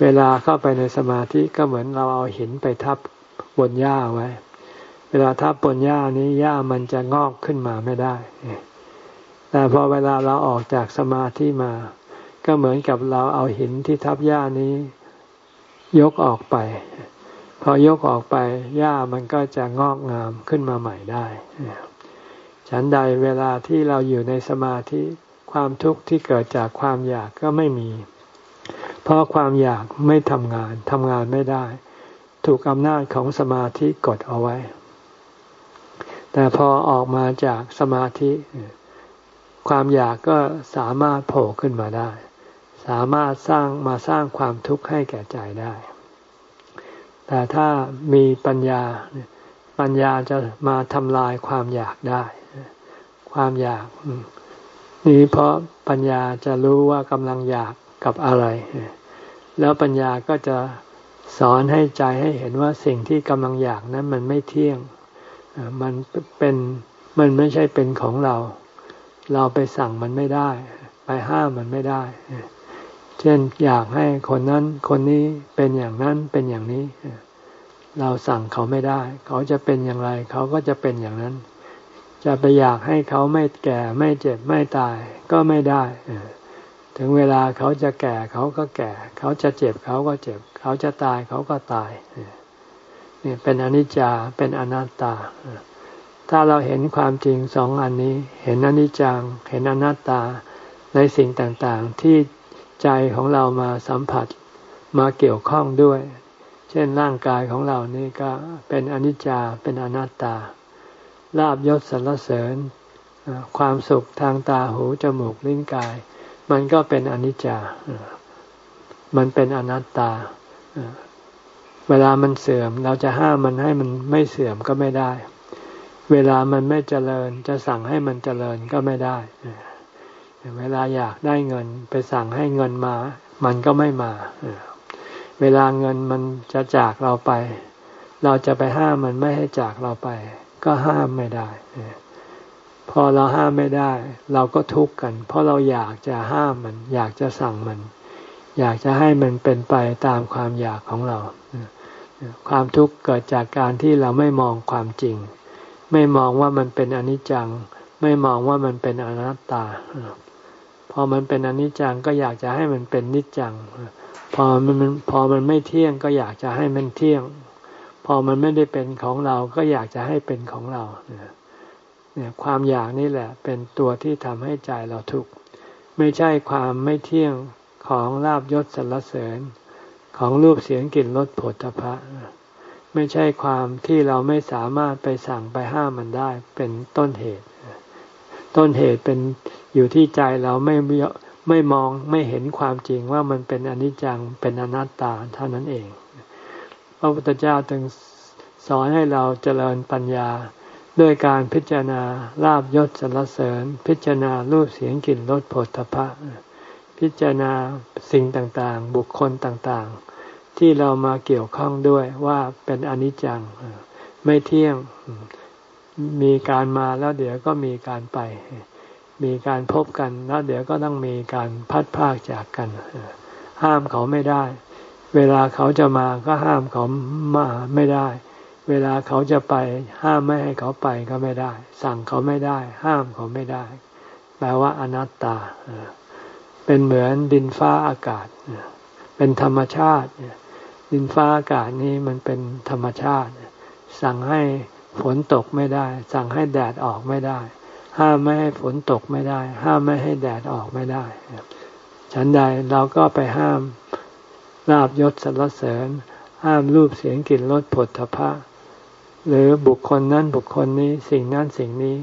เวลาเข้าไปในสมาธิก็เหมือนเราเอาหินไปทับบนหญ้าไว้ เวลาทับบนหญ้านี้หญ้ามันจะงอกขึ้นมาไม่ได้ แต่พอเวลาเราออกจากสมาธิมา ก็เหมือนกับเราเอาหินที่ทับหญ้านี้ ยกออกไปพอยกออกไปหญ้ามันก็จะงอกงามขึ้นมาใหม่ได้ ฉันใดเวลาที่เราอยู่ในสมาธิความทุกข์ที่เกิดจากความอยากก็ไม่มี เพราะความอยากไม่ทำงานทำงานไม่ได้ ถูกอำนาจของสมาธิกดเอาไว้ แต่พอออกมาจากสมาธิ ความอยากก็สามารถโผล่ขึ้นมาได้ สามารถสร้างมาสร้างความทุกข์ให้แก่ใจได้ แต่ถ้ามีปัญญา ปัญญาจะมาทำลายความอยากได้ ความอยาก นี้เพราะปัญญาจะรู้ว่ากำลังอยากกับอะไร แล้วปัญญาก็จะสอนให้ใจให้เห็นว่าสิ่งที่กำลังอยากนั้นมันไม่เที่ยง มันเป็นมันไม่ใช่เป็นของเรา เราไปสั่งมันไม่ได้ ไปห้ามมันไม่ได้ เช่นอยากให้คนนั้นคนนี้เป็นอย่างนั้นเป็นอย่างนี้ เราสั่งเขาไม่ได้ เขาจะเป็นอย่างไร เขาก็จะเป็นอย่างนั้น จะไปอยากให้เขาไม่แก่ไม่เจ็บไม่ตายก็ไม่ได้ ถึงเวลาเขาจะแก่เขาก็แก่ เขาจะเจ็บเขาก็เจ็บ เขาจะตายเขาก็ตายเนี่ยเป็นอนิจจาเป็นอนัตตา ถ้าเราเห็นความจริงสองอันนี้ เห็นอนิจจังเห็นอนัตตาในสิ่งต่างๆที่ใจของเรามาสัมผัสมาเกี่ยวข้องด้วย เช่นร่างกายของเรานี่ก็เป็นอนิจจาเป็นอนัตตา ลาบยศสรรเสริญ ความสุขทางตาหูจมูกลิ้นกาย มันก็เป็นอนิจจา มันเป็นอนัตตา เวลามันเสื่อมเราจะห้ามมันให้มันไม่เสื่อมก็ไม่ได้ เวลามันไม่เจริญจะสั่งให้มันเจริญก็ไม่ได้ เวลาอยากได้เงินไปสั่งให้เงินมา มันก็ไม่มา เวลาเงินมันจะจากเราไป เราจะไปห้ามมันไม่ให้จากเราไป ก็ห้ามไม่ได้ พอเราห้ามไม่ได้ เราก็ทุกข์กัน เพราะเราอยากจะห้ามมัน อยากจะสั่งมัน อยากจะให้มันเป็นไปตามความอยากของเรา ความทุกข์เกิดจากการที่เราไม่มองความจริง ไม่มองว่ามันเป็นอนิจจัง ไม่มองว่ามันเป็นอนัตตา พอมันเป็นอนิจจังก็อยากจะให้มันเป็นนิจจัง พอมันพอมันไม่เที่ยงก็อยากจะให้มันเที่ยง พอมันไม่ได้เป็นของเราก็อยากจะให้เป็นของเราเนี่ยความอยากนี่แหละ เป็นตัวที่ทำให้ใจเราทุกข์ไม่ใช่ความไม่เที่ยงของลาบยศสรรเสริญ ของรูปเสียงกลิ่นรสผลตภะไม่ใช่ความที่เราไม่สามารถไปสั่งไปห้ามมันได้เป็นต้นเหตุ ต้นเหตุเป็นอยู่ที่ใจเราไม่ ไม่มองไม่เห็นความจริงว่ามันเป็นอนิจจังเป็นอนัตตาเท่านั้นเอง พระพุทธเจ้าจึงสอนให้เราเจริญปัญญาด้วยการพิจารณาลาบยศสรรเสริญ พิจารณารูปเสียงกลิ่นรสผลทพะพิจารณาสิ่งต่างๆ บุคคลต่างๆ ที่เรามาเกี่ยวข้องด้วยว่าเป็นอนิจจังไม่เที่ยงมีการมาแล้วเดี๋ยวก็มีการไป มีการพบกันแล้วเดี๋ยวก็ต้องมีการพัดพากจากกัน ห้ามเขาไม่ได้ เวลาเขาจะมาก็ห้ามเขามาไม่ได้ เวลาเขาจะไปห้ามไม่ให้เขาไปก็ไม่ได้ สั่งเขาไม่ได้ ห้ามเขาไม่ได้ แปลว่าอนัตตา เป็นเหมือนดินฟ้าอากาศ เป็นธรรมชาติ ดินฟ้าอากาศนี้มันเป็นธรรมชาติ สั่งให้ฝนตกไม่ได้ สั่งให้แดดออกไม่ได้ ห้ามไม่ให้ฝนตกไม่ได้ ห้ามไม่ให้แดดออกไม่ได้ ฉันใดเราก็ไปห้ามลาบยศสรรเสริญ ห้ามรูปเสียงกลิ่นรสผลทพะ หรือบุคคลนั้นบุคคลนี้สิ่งนั้นสิ่งนี้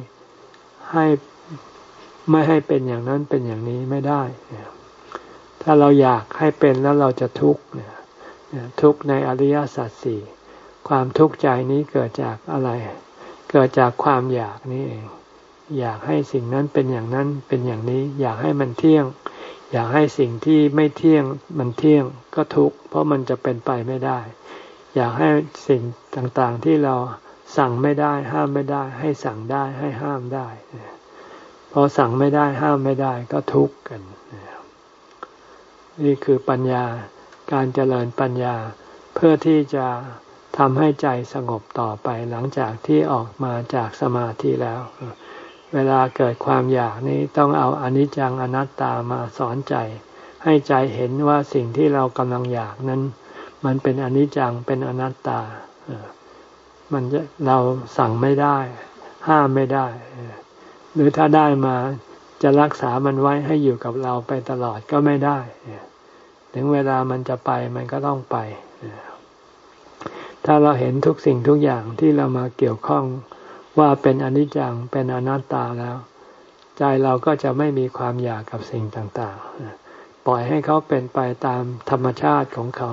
ให้ไม่ให้เป็นอย่างนั้นเป็นอย่างนี้ไม่ได้ ถ้าเราอยากให้เป็นแล้วเราจะทุกข์ทุกข์ในอริยสัจสี่ความทุกข์ใจนี้เกิดจากอะไร เกิดจากความอยากนี้เอง อยากให้สิ่งนั้นเป็นอย่างนั้นเป็นอย่างนี้ อยากให้มันเที่ยง อยากให้สิ่งที่ไม่เที่ยงมันเที่ยงก็ทุกข์เพราะมันจะเป็นไปไม่ได้ อยากให้สิ่งต่างๆที่เราสั่งไม่ได้ ห้ามไม่ได้ ให้สั่งได้ให้ห้ามได้พอสั่งไม่ได้ห้ามไม่ได้ก็ทุกข์กัน นี่คือปัญญาการเจริญปัญญาเพื่อที่จะทำให้ใจสงบต่อไปหลังจากที่ออกมาจากสมาธิแล้ว เวลาเกิดความอยากนี้ต้องเอาอนิจจังอนัตตามาสอนใจ ให้ใจเห็นว่าสิ่งที่เรากำลังอยากนั้น มันเป็นอนิจจังเป็นอนัตตา มันจะเราสั่งไม่ได้ ห้ามไม่ได้ หรือถ้าได้มาจะรักษามันไว้ให้อยู่กับเราไปตลอดก็ไม่ได้ ถึงเวลามันจะไปมันก็ต้องไป ถ้าเราเห็นทุกสิ่งทุกอย่างที่เรามาเกี่ยวข้อง ว่าเป็นอนิจจังเป็นอนัตตาแล้ว ใจเราก็จะไม่มีความอยากกับสิ่งต่างๆ ปล่อยให้เขาเป็นไปตามธรรมชาติของเขา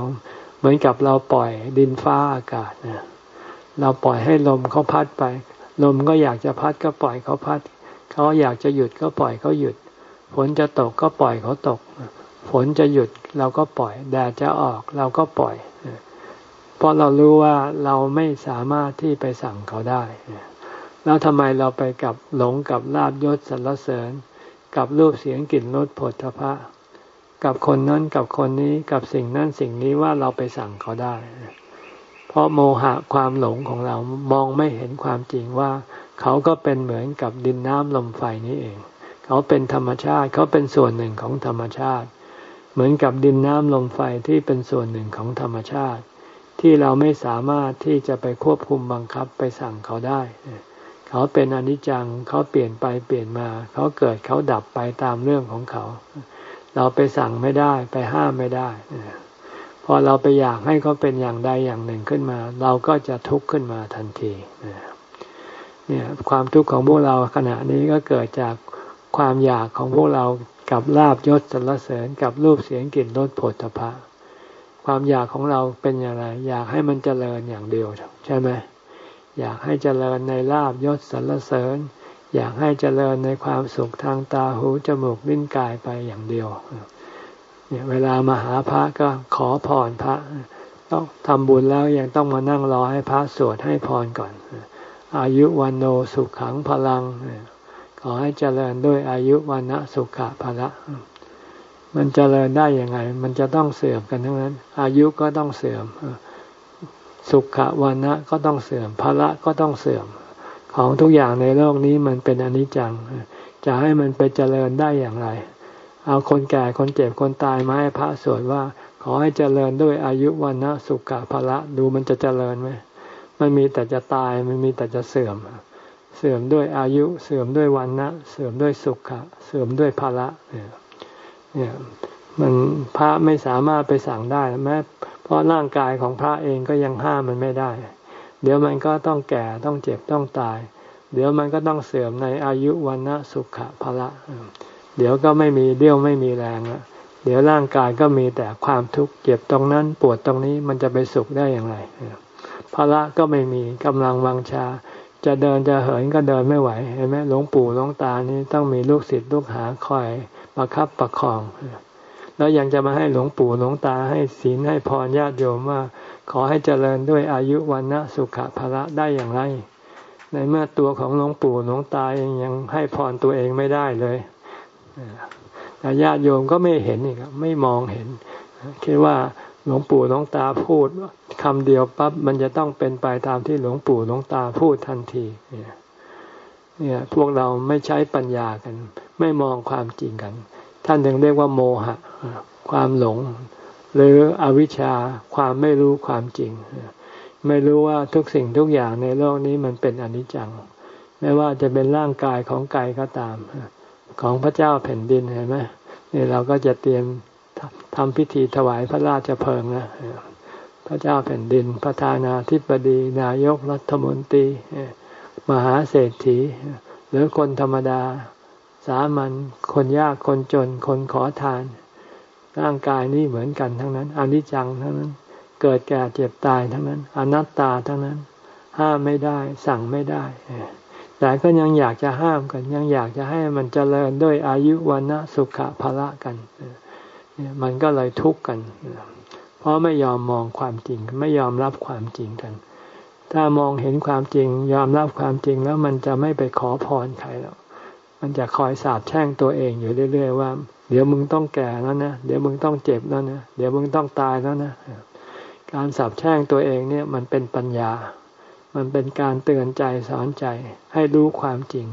เหมือนกับเราปล่อยดินฟ้าอากาศเนี่ยเราปล่อยให้ลมเขาพัดไป ลมก็อยากจะพัดก็ปล่อยเขาพัด เขาอยากจะหยุดก็ปล่อยเขาหยุด ฝนจะตกก็ปล่อยเขาตก ฝนจะหยุดเราก็ปล่อย แดดจะออกเราก็ปล่อย เพราะเรารู้ว่าเราไม่สามารถที่ไปสั่งเขาได้ แล้วทำไมเราไปกับหลงกับลาบยศสรรเสริญ กับรูปเสียงกลิ่นรสผลทพะ กับคนนั้นกับคนนี้กับสิ่งนั้นสิ่งนี้ว่าเราไปสั่งเขาได้ เพราะโมหะความหลงของเรามองไม่เห็นความจริงว่า เขาก็เป็นเหมือนกับดินน้ำลมไฟนี้เอง เขาเป็นธรรมชาติเขาเป็นส่วนหนึ่งของธรรมชาติ เหมือนกับดินน้ำลมไฟที่เป็นส่วนหนึ่งของธรรมชาติ ที่เราไม่สามารถที่จะไปควบคุมบังคับไปสั่งเขาได้ เขาเป็นอนิจจังเขาเปลี่ยนไปเปลี่ยนมา เขาเกิดเขาดับไปตามเรื่องของเขา เราไปสั่งไม่ได้ไปห้ามไม่ได้พอเราไปอยากให้เขาเป็นอย่างใดอย่างหนึ่งขึ้นมา เราก็จะทุกข์ขึ้นมาทันทีเนี่ยความทุกข์ของพวกเราขณะนี้ก็เกิดจากความอยากของพวกเรากับลาบยศสรรเสริญกับรูปเสียงกลิ่นรสผลตภะความอยากของเราเป็นอย่างไร อยากให้มันเจริญอย่างเดียวใช่ไหม อยากให้เจริญในลาบยศสรรเสริญ อยากให้เจริญในความสุขทางตาหูจมูกลิ้นกายไปอย่างเดียวเนี่ยเวลามาหาพระก็ขอพรพระ ต้องทำบุญแล้วยังต้องมานั่งรอให้พระสวดให้พรก่อน อายุวันโนสุขขังพลัง ขอให้เจริญด้วยอายุวันะสุขะพละมันเจริญได้ยังไง มันจะต้องเสื่อมกันทั้งนั้น อายุก็ต้องเสื่อม สุขะวันะก็ต้องเสื่อมพละก็ต้องเสื่อม ของทุกอย่างในโลกนี้มันเป็นอนิจจัง จะให้มันไปเจริญได้อย่างไร เอาคนแก่คนเจ็บคนตายมาให้พระสวดว่า ขอให้เจริญด้วยอายุวันนะสุขะพละดูมันจะเจริญไหมมันมีแต่จะตายมันมีแต่จะเสื่อม เสื่อมด้วยอายุเสื่อมด้วยวันนะเสื่อมด้วยสุขะเสื่อมด้วยภละเนี่ย มันพระไม่สามารถไปสั่งได้แม้เพราะร่างกายของพระเองก็ยังห้ามมันไม่ได้ เดี๋ยวมันก็ต้องแก่ต้องเจ็บต้องตาย เดี๋ยวมันก็ต้องเสื่อมในอายุวันนะสุขะภละเดี๋ยวก็ไม่มีเดี่ยวไม่มีแรงละเดี๋ยวร่างกายก็มีแต่ความทุกข์เจ็บตรงนั้นปวดตรงนี้มันจะไปสุขได้อย่างไรภละก็ไม่มีกำลังวังชา จะเดินจะเหินก็เดินไม่ไหวเห็นไหมหลวงปู่หลวงตานี่ต้องมีลูกศิษย์ลูกหาคอยประคับประคอง แล้วยังจะมาให้หลวงปู่หลวงตาให้ศีลให้พรญาติโยมว่า ขอให้เจริญด้วยอายุวันนะสุขภละได้อย่างไร ในเมื่อตัวของหลวงปู่หลวงตาเองยังให้พรตัวเองไม่ได้เลยแต่ญาติโยมก็ไม่เห็นอีกไม่มองเห็นคิดว่าหลวงปู่หลวงตาพูดคำเดียวปั๊บมันจะต้องเป็นไปตามที่หลวงปู่หลวงตาพูดทันทีเนี่ยพวกเราไม่ใช้ปัญญากัน ไม่มองความจริงกัน ท่านถึงเรียกว่าโมหะ ความหลง หรืออวิชชาความไม่รู้ความจริง ไม่รู้ว่าทุกสิ่งทุกอย่างในโลกนี้มันเป็นอนิจจัง ไม่ว่าจะเป็นร่างกายของกายก็ตาม ของพระเจ้าแผ่นดินเห็นไหมนี่เราก็จะเตรียมทำพิธีถวายพระราชเพลิงนะพระเจ้าแผ่นดินประธานาธิบดี นายกรัฐมนตรี มหาเศรษฐี หรือคนธรรมดา สามัญคนยากคนจน คนขอทาน ร่างกายนี้เหมือนกันทั้งนั้นอนิจจังทั้งนั้น เกิดแก่เจ็บตายทั้งนั้น อนัตตาทั้งนั้น ห้ามไม่ได้สั่งไม่ได้ แต่ก็ยังอยากจะห้ามกัน ยังอยากจะให้มันเจริญด้วยอายุวันนะสุขะภละกันมันก็เลยทุกข์กัน เพราะไม่ยอมมองความจริง ไม่ยอมรับความจริงกัน ถ้ามองเห็นความจริง ยอมรับความจริงแล้วมันจะไม่ไปขอพรใครแล้ว มันจะคอยสาบแช่งตัวเองอยู่เรื่อย ๆ ว่า เดี๋ยวมึงต้องแก่แล้วนะเดี๋ยวมึงต้องเจ็บแล้วนะเดี๋ยวมึงต้องตายแล้วนะการสาบแช่งตัวเองเนี่ยมันเป็นปัญญา มันเป็นการเตือนใจสอนใจให้รู้ความจริง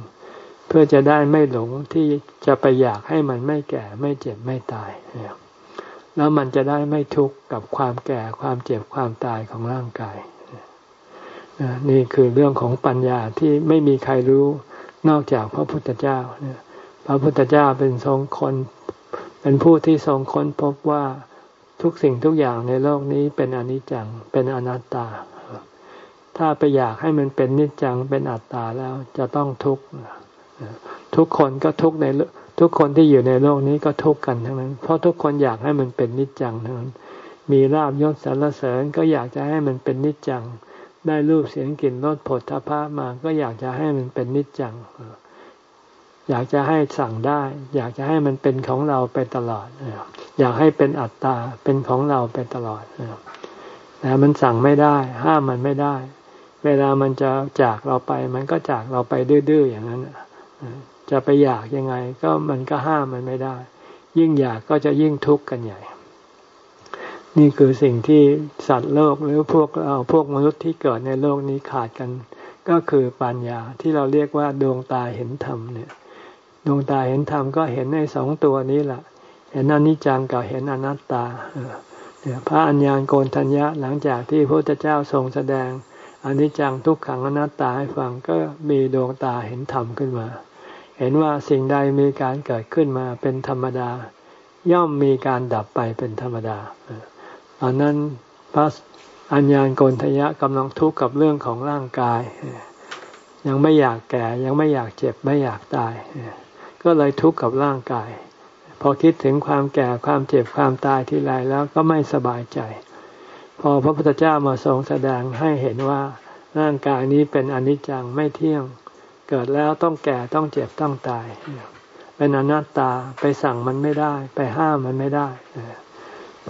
เพื่อจะได้ไม่หลงที่จะไปอยากให้มันไม่แก่ไม่เจ็บไม่ตาย แล้วมันจะได้ไม่ทุกข์กับความแก่ความเจ็บความตายของร่างกายนี่คือเรื่องของปัญญาที่ไม่มีใครรู้ นอกจากพระพุทธเจ้าพระพุทธเจ้าเป็นทรงคน เป็นผู้ที่ทรงค้นพบว่าทุกสิ่งทุกอย่างในโลกนี้เป็นอนิจจัง เป็นอนัตตา ถ้าไปอยากให้มันเป็นนิจจัง เป็นอัตตาแล้วจะต้องทุกข์ ทุกคนก็ทุกข์ในทุกคนที่อยู่ในโลกนี้ก็ทุกข์กันทั้งนั้น เพราะทุกคนอยากให้มันเป็นนิจจังทั้งนั้น มีลาบยศสรรเสริญก็อยากจะให้มันเป็นนิจจัง ได้รูปเสียงกลิ่นรสผลทพะมาก็อยากจะให้มันเป็นนิจจัง อยากจะให้สั่งได้ อยากจะให้มันเป็นของเราไปตลอด อยากให้เป็นอัตตาเป็นของเราไปตลอดแต่มันสั่งไม่ได้ ห้ามมันไม่ได้ เวลามันจะจากเราไป มันก็จากเราไปดื้อๆอย่างนั้นจะไปอยากยังไง ก็มันก็ห้ามมันไม่ได้ ยิ่งอยากก็จะยิ่งทุกข์กันใหญ่ นี่คือสิ่งที่สัตว์โลกหรือพวกเราพวกมนุษย์ที่เกิดในโลกนี้ขาดกัน ก็คือปัญญาที่เราเรียกว่าดวงตาเห็นธรรมเนี่ย ดวงตาเห็นธรรมก็เห็นในสองตัวนี้แหละเห็นอนิจจังกับเห็นอนัตตาพระอัญญาณโกนทัญญะหลังจากที่พระพุทธเจ้าทรงแสดงอนิจจังทุกขังอนัตตาให้ฟังก็มีดวงตาเห็นธรรมขึ้นมา เห็นว่าสิ่งใดมีการเกิดขึ้นมาเป็นธรรมดา ย่อมมีการดับไปเป็นธรรมดาต อนนั้นพระอัญญาณโกนทยะกำลังทุกข์กับเรื่องของร่างกาย ยังไม่อยากแก่ยังไม่อยากเจ็บไม่อยากตาย ก็เลยทุกข์กับร่างกาย พอคิดถึงความแก่ความเจ็บความตายที่ไรแล้วก็ไม่สบายใจ พอพระพุทธเจ้ามาทรงแสดงให้เห็นว่าร่างกายนี้เป็นอนิจจังไม่เที่ยง เกิดแล้วต้องแก่ต้องเจ็บต้องตาย เป็นอนัตตาไปสั่งมันไม่ได้ ไปห้ามมันไม่ได้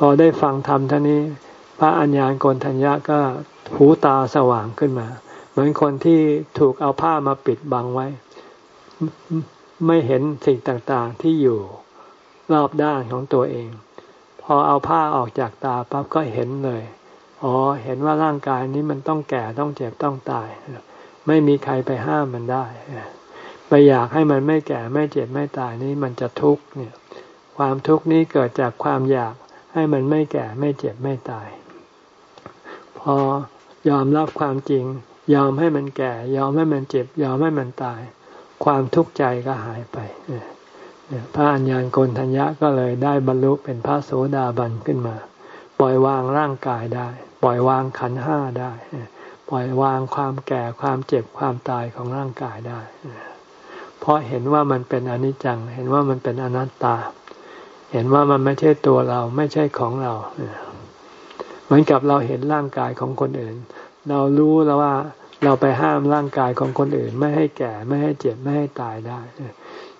พอได้ฟังธรรมท่านี้ พระอัญญาณโกนทัญญะก็หูตาสว่างขึ้นมา เหมือนคนที่ถูกเอาผ้ามาปิดบังไว้ ไม่เห็นสิ่งต่างๆที่อยู่รอบด้านของตัวเอง พอเอาผ้าออกจากตาปั๊บก็เห็นเลยอ๋อเห็นว่าร่างกายนี้มันต้องแก่ต้องเจ็บต้องตาย ไม่มีใครไปห้ามมันได้ไปอยากให้มันไม่แก่ไม่เจ็บไม่ตายนี้มันจะทุกข์เนี่ย ความทุกข์นี้เกิดจากความอยาก ให้มันไม่แก่ไม่เจ็บไม่ตาย พอยอมรับความจริง ยอมให้มันแก่ ยอมให้มันเจ็บ ยอมให้มันตาย ความทุกข์ใจก็หายไปพระอัญญาณโกนทัญญะก็เลยได้บรรลุเป็นพระโสดาบันขึ้นมา ปล่อยวางร่างกายได้ ปล่อยวางขันห้าได้ ปล่อยวางความแก่ความเจ็บความตายของร่างกายได้ เพราะเห็นว่ามันเป็นอนิจจัง เห็นว่ามันเป็นอนัตตา เห็นว่ามันไม่ใช่ตัวเราไม่ใช่ของเราเหมือนกับเราเห็นร่างกายของคนอื่น เรารู้แล้วว่าเราไปห้ามร่างกายของคนอื่น ไม่ให้แก่ไม่ให้เจ็บไม่ให้ตายได้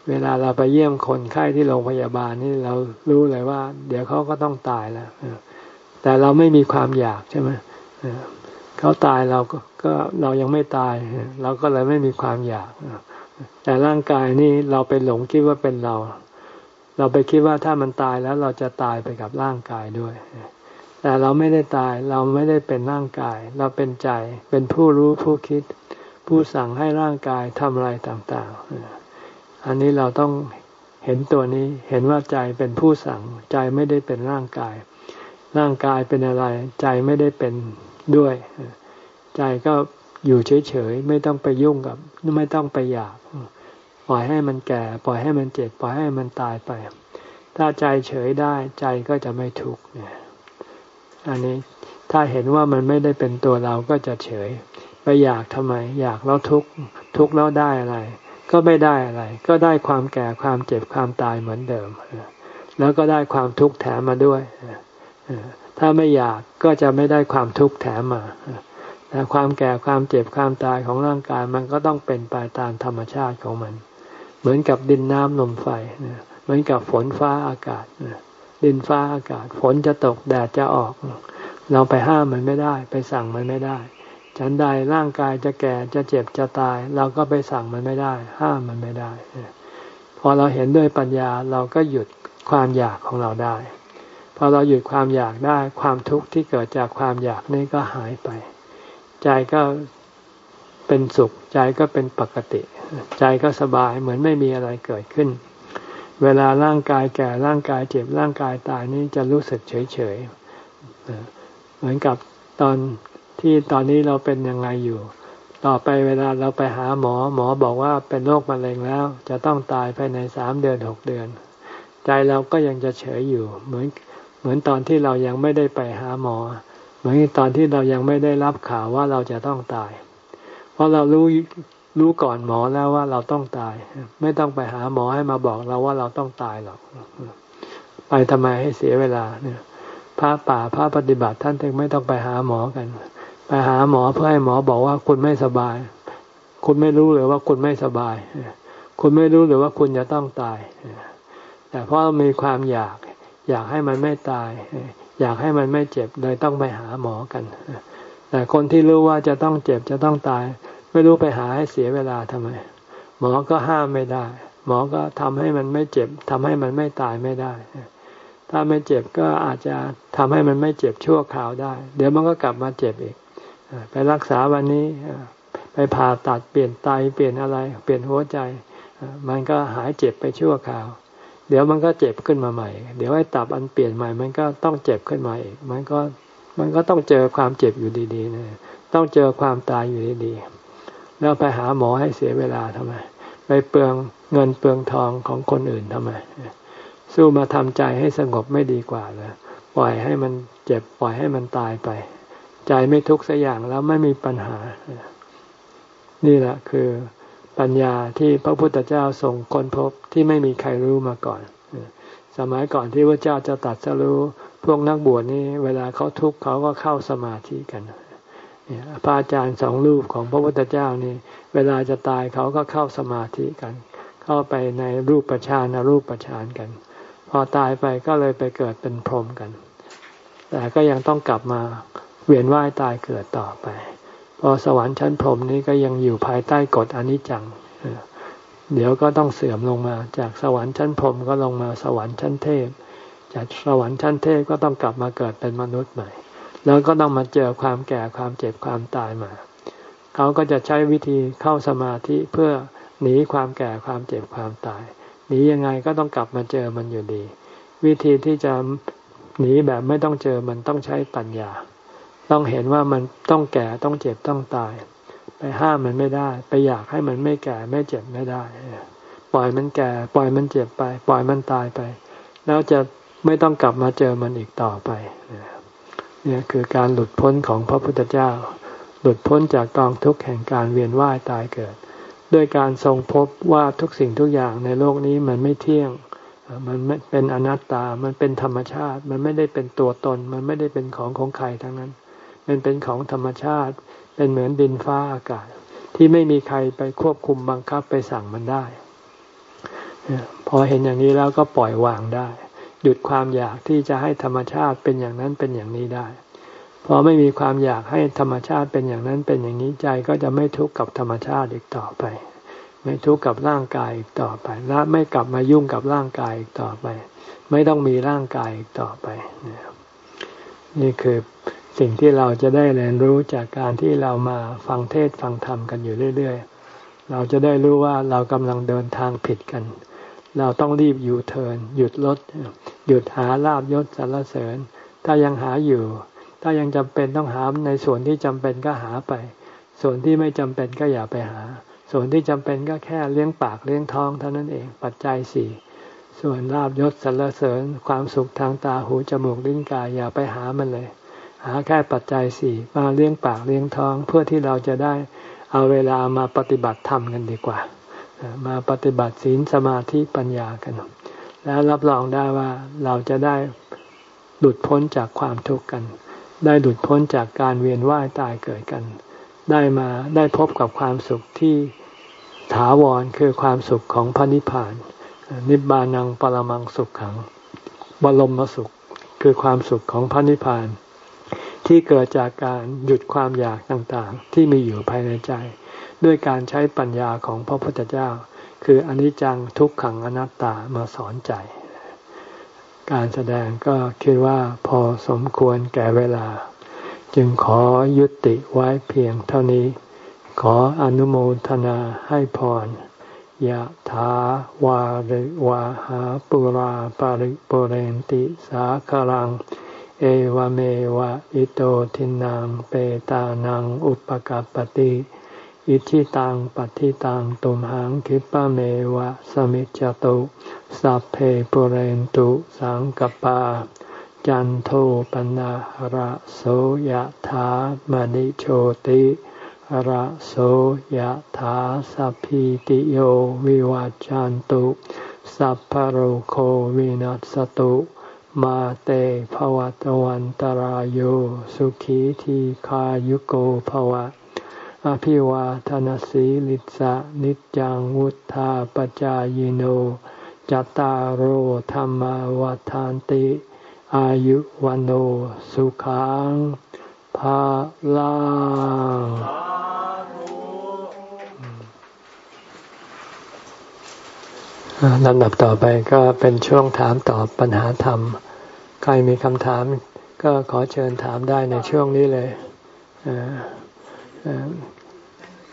เวลาเราไปเยี่ยมคนไข้ที่โรงพยาบาลนี่เรารู้เลยว่า เดี๋ยวเขาก็ต้องตายแล้วแต่เราไม่มีความอยากใช่ไหมเขาตายเราก็เรายังไม่ตาย เราก็เลยไม่มีความอยากแต่ร่างกายนี่เราไปหลงคิดว่าเป็นเรา เราไปคิดว่าถ้ามันตายแล้วเราจะตายไปกับร่างกายด้วย แต่เราไม่ได้ตายเราไม่ได้เป็นร่างกาย เราเป็นใจเป็นผู้รู้ผู้คิด ผู้สั่งให้ร่างกายทำอะไรต่างๆ อันนี้เราต้องเห็นตัวนี้เห็นว่าใจเป็นผู้สั่ง ใจไม่ได้เป็นร่างกาย ร่างกายเป็นอะไร ใจไม่ได้เป็นด้วย ใจก็อยู่เฉยๆไม่ต้องไปยุ่งกับ ไม่ต้องไปอยาก ปล่อยให้มันแก่ ปล่อยให้มันเจ็บ ปล่อยให้มันตายไป ถ้าใจเฉยได้ใจก็จะไม่ทุกข์เนี่ยอันนี้ถ้าเห็นว่ามันไม่ได้เป็นตัวเราก็จะเฉย ไปอยากทำไม อยากแล้วทุกข์ทุกข์แล้วได้อะไร ก็ไม่ได้อะไร ก็ได้ความแก่ความเจ็บความตายเหมือนเดิม แล้วก็ได้ความทุกข์แถมมาด้วยถ้าไม่อยากก็จะไม่ได้ความทุกข์แถมมาแต่ความแก่ความเจ็บความตายของร่างกายมันก็ต้องเป็นไปตามธรรมชาติของมัน เหมือนกับดินน้ำลมไฟเหมือนกับฝนฟ้าอากาศดินฟ้าอากาศ ฝนจะตกแดดจะออก เราไปห้ามมันไม่ได้ ไปสั่งมันไม่ได้ ฉันใดร่างกายจะแก่จะเจ็บจะตาย เราก็ไปสั่งมันไม่ได้ ห้ามมันไม่ได้ พอเราเห็นด้วยปัญญาเราก็หยุดความอยากของเราได้พอเราหยุดความอยากได้ความทุกข์ที่เกิดจากความอยากนี่ก็หายไป ใจก็ เป็นสุข ใจก็เป็นปกติ ใจก็สบายเหมือนไม่มีอะไรเกิดขึ้น เวลาร่างกายแก่ร่างกายเจ็บร่างกายตายนี้จะรู้สึกเฉยเฉยเหมือนกับตอนที่ตอนนี้เราเป็นยังไงอยู่ ต่อไปเวลาเราไปหาหมอหมอบอกว่าเป็นโรคมะเร็งแล้ว จะต้องตายภายในสามเดือนหกเดือน ใจเราก็ยังจะเฉยอยู่ เหมือนเหมือนตอนที่เรายังไม่ได้ไปหาหมอ เหมือนตอนที่เรายังไม่ได้รับข่าวว่าเราจะต้องตาย ราะเรารู้รู้ก่อนหมอแล้วว่าเราต้องตาย ไม่ต้องไปหาหมอให้มาบอกเราว่าเราต้องตายหรอกไปทำไมให้เสียเวลาเนี่ยพระป่าพระปฏิบัติท่านถึงไม่ต้องไปหาหมอกัน ไปหาหมอเพื่อให้หมอบอกว่าคุณไม่สบาย คุณไม่รู้เลยว่าคุณไม่สบาย คุณไม่รู้เลยว่าคุณจะต้องตาย แต่เพราะมีความอยาก อยากให้มันไม่ตาย อยากให้มันไม่เจ็บเลยต้องไปหาหมอกัน แต่คนที่รู้ว่าจะต้องเจ็บจะต้องตาย ไม่รู้ไปหาให้เสียเวลาทำไม หมอก็ห้ามไม่ได้ หมอก็ทำให้มันไม่เจ็บทำให้มันไม่ตายไม่ได้ ถ้าไม่เจ็บก็อาจจะทำให้มันไม่เจ็บชั่วคราวได้ เดี๋ยวมันก็กลับมาเจ็บอีก ไปรักษาวันนี้ ไปผ่าตัดเปลี่ยนไตเปลี่ยนอะไร เปลี่ยนหัวใจ มันก็หายเจ็บไปชั่วคราว เดี๋ยวมันก็เจ็บขึ้นมาใหม่ เดี๋ยวไอ้ตับอันเปลี่ยนใหม่ มันก็ต้องเจ็บขึ้นมาอีก มันก็มันก็ต้องเจอความเจ็บอยู่ดีๆนะต้องเจอความตายอยู่ดีๆ แล้วไปหาหมอให้เสียเวลาทำไม ไปเปลืองเงินเปลืองทองของคนอื่นทำไม สู้มาทำใจให้สงบไม่ดีกว่าเลยปล่อยให้มันเจ็บปล่อยให้มันตายไป ใจไม่ทุกข์สักอย่างแล้วไม่มีปัญหา นี่แหละคือปัญญาที่พระพุทธเจ้าส่งคนพบที่ไม่มีใครรู้มาก่อน สมัยก่อนที่พระเจ้าจะตัดสรู้พวกนักบวชนี่เวลาเขาทุกข์เขาก็เข้าสมาธิกัน พระอาจารย์สองรูปของพระพุทธเจ้านี่ เวลาจะตายเขาก็เข้าสมาธิกัน เข้าไปในรูปประชานรูปประชานกัน พอตายไปก็เลยไปเกิดเป็นพรหมกัน แต่ก็ยังต้องกลับมาเวียนว่ายตายเกิดต่อไป พอสวรรค์ชั้นพรหมนี้ก็ยังอยู่ภายใต้กฎอนิจจัง เดี๋ยวก็ต้องเสื่อมลงมา จากสวรรค์ชั้นพรหมก็ลงมาสวรรค์ชั้นเทพ จากสวรรค์ชั้นเทพก็ต้องกลับมาเกิดเป็นมนุษย์ใหม่ แล้วก็ต้องมาเจอความแก่ความเจ็บความตายมา เขาก็จะใช้วิธีเข้าสมาธิเพื่อหนีความแก่ความเจ็บความตายหนียังไงก็ต้องกลับมาเจอมันอยู่ดี วิธีที่จะหนีแบบไม่ต้องเจอมันต้องใช้ปัญญา ต้องเห็นว่ามันต้องแก่ต้องเจ็บต้องตาย ไปห้ามมันไม่ได้ ไปอยากให้มันไม่แก่ไม่เจ็บไม่ได้ ปล่อยมันแก่ ปล่อยมันเจ็บไป ปล่อยมันตายไป แล้วจะไม่ต้องกลับมาเจอมันอีกต่อไป เนี่ยคือการหลุดพ้นของพระพุทธเจ้า หลุดพ้นจากกองทุกข์แห่งการเวียนว่ายตายเกิด ด้วยการทรงพบว่าทุกสิ่งทุกอย่างในโลกนี้มันไม่เที่ยง มันเป็นอนัตตา มันเป็นธรรมชาติ มันไม่ได้เป็นตัวตน มันไม่ได้เป็นของของใครทั้งนั้น มันเป็นของธรรมชาติ เป็นเหมือนดินฟ้าอากาศ ที่ไม่มีใครไปควบคุมบังคับไปสั่งมันได้ พอเห็นอย่างนี้แล้วก็ปล่อยวางได้ หยุดความอยากที่จะให้ธรรมชาติเป็นอย่างนั้นเป็นอย่างนี้ได้พอไม่มีความอยากให้ธรรมชาติเป็นอย่างนั้นเป็นอย่างนี้ใจก็จะไม่ทุกข์กับธรรมชาติอีกต่อไป ไม่ทุกข์กับร่างกายอีกต่อไป และไม่กลับมายุ่งกับร่างกายอีกต่อไป ไม่ต้องมีร่างกายอีกต่อไป นี่คือสิ่งที่เราจะได้เรียนรู้จากการที่เรามาฟังเทศฟังธรรมกันอยู่เรื่อย ๆ เราจะได้รู้ว่าเรากำลังเดินทางผิดกัน เราต้องรีบอยู่เทินหยุดลด หยุดหาลาบยศสรรเสริญ ถ้ายังหาอยู่ ถ้ายังจำเป็นต้องหาในส่วนที่จำเป็นก็หาไป ส่วนที่ไม่จำเป็นก็อย่าไปหา ส่วนที่จำเป็นก็แค่เลี้ยงปากเลี้ยงท้องเท่านั้นเองปัจจัยสี่ส่วนลาบยศสรรเสริญ ความสุขทางตาหูจมูกลิ้นกายอย่าไปหามันเลย หาแค่ปัจจัยสี่มาเลี้ยงปากเลี้ยงท้องเพื่อที่เราจะได้เอาเวลามาปฏิบัติธรรมกันดีกว่า มาปฏิบัติศีลสมาธิปัญญากัน แล้วรับรองได้ว่าเราจะได้หลุดพ้นจากความทุกข์กัน ได้หลุดพ้นจากการเวียนว่ายตายเกิดกัน ได้มาได้พบกับความสุขที่ถาวรคือความสุขของพระนิพพาน นิบานังปรมังสุขขัง บรมสุขคือความสุขของพระนิพพาน ที่เกิดจากการหยุดความอยากต่างๆ ที่มีอยู่ภายในใจ ด้วยการใช้ปัญญาของพระพุทธเจ้า คืออนิจจังทุกขังอนัตตามาสอนใจ การแสดงก็คิดว่าพอสมควรแก่เวลา จึงขอยุติไว้เพียงเท่านี้ ขออนุโมทนาให้พรยะถาวาริวาหาปุราปาริปุเรนติสาคลัง เอวเมวะอิโตทินังเปตานังอุปกัปติ อิชิตังปฏิตังตุมหังคิปะเมวะสมิจจตุสัพเพปุเรนตุสังกปา จันโทปนะระโสยธามณิโชติระโสยธาสัพพิติโยวิวัจจันตุ สัพพโรโควินัสตุ มาเตภวัตวันตารโยสุขีทีขายุโกภวะ อภิวาทนสีลิสะนิจังวุธาปจายโนจตารโหธรรมวาทานติ อายุวันโอสุขังภาลังลำดับต่อไปก็เป็นช่วงถามตอบปัญหาธรรม ใครมีคำถามก็ขอเชิญถามได้ในช่วงนี้เลย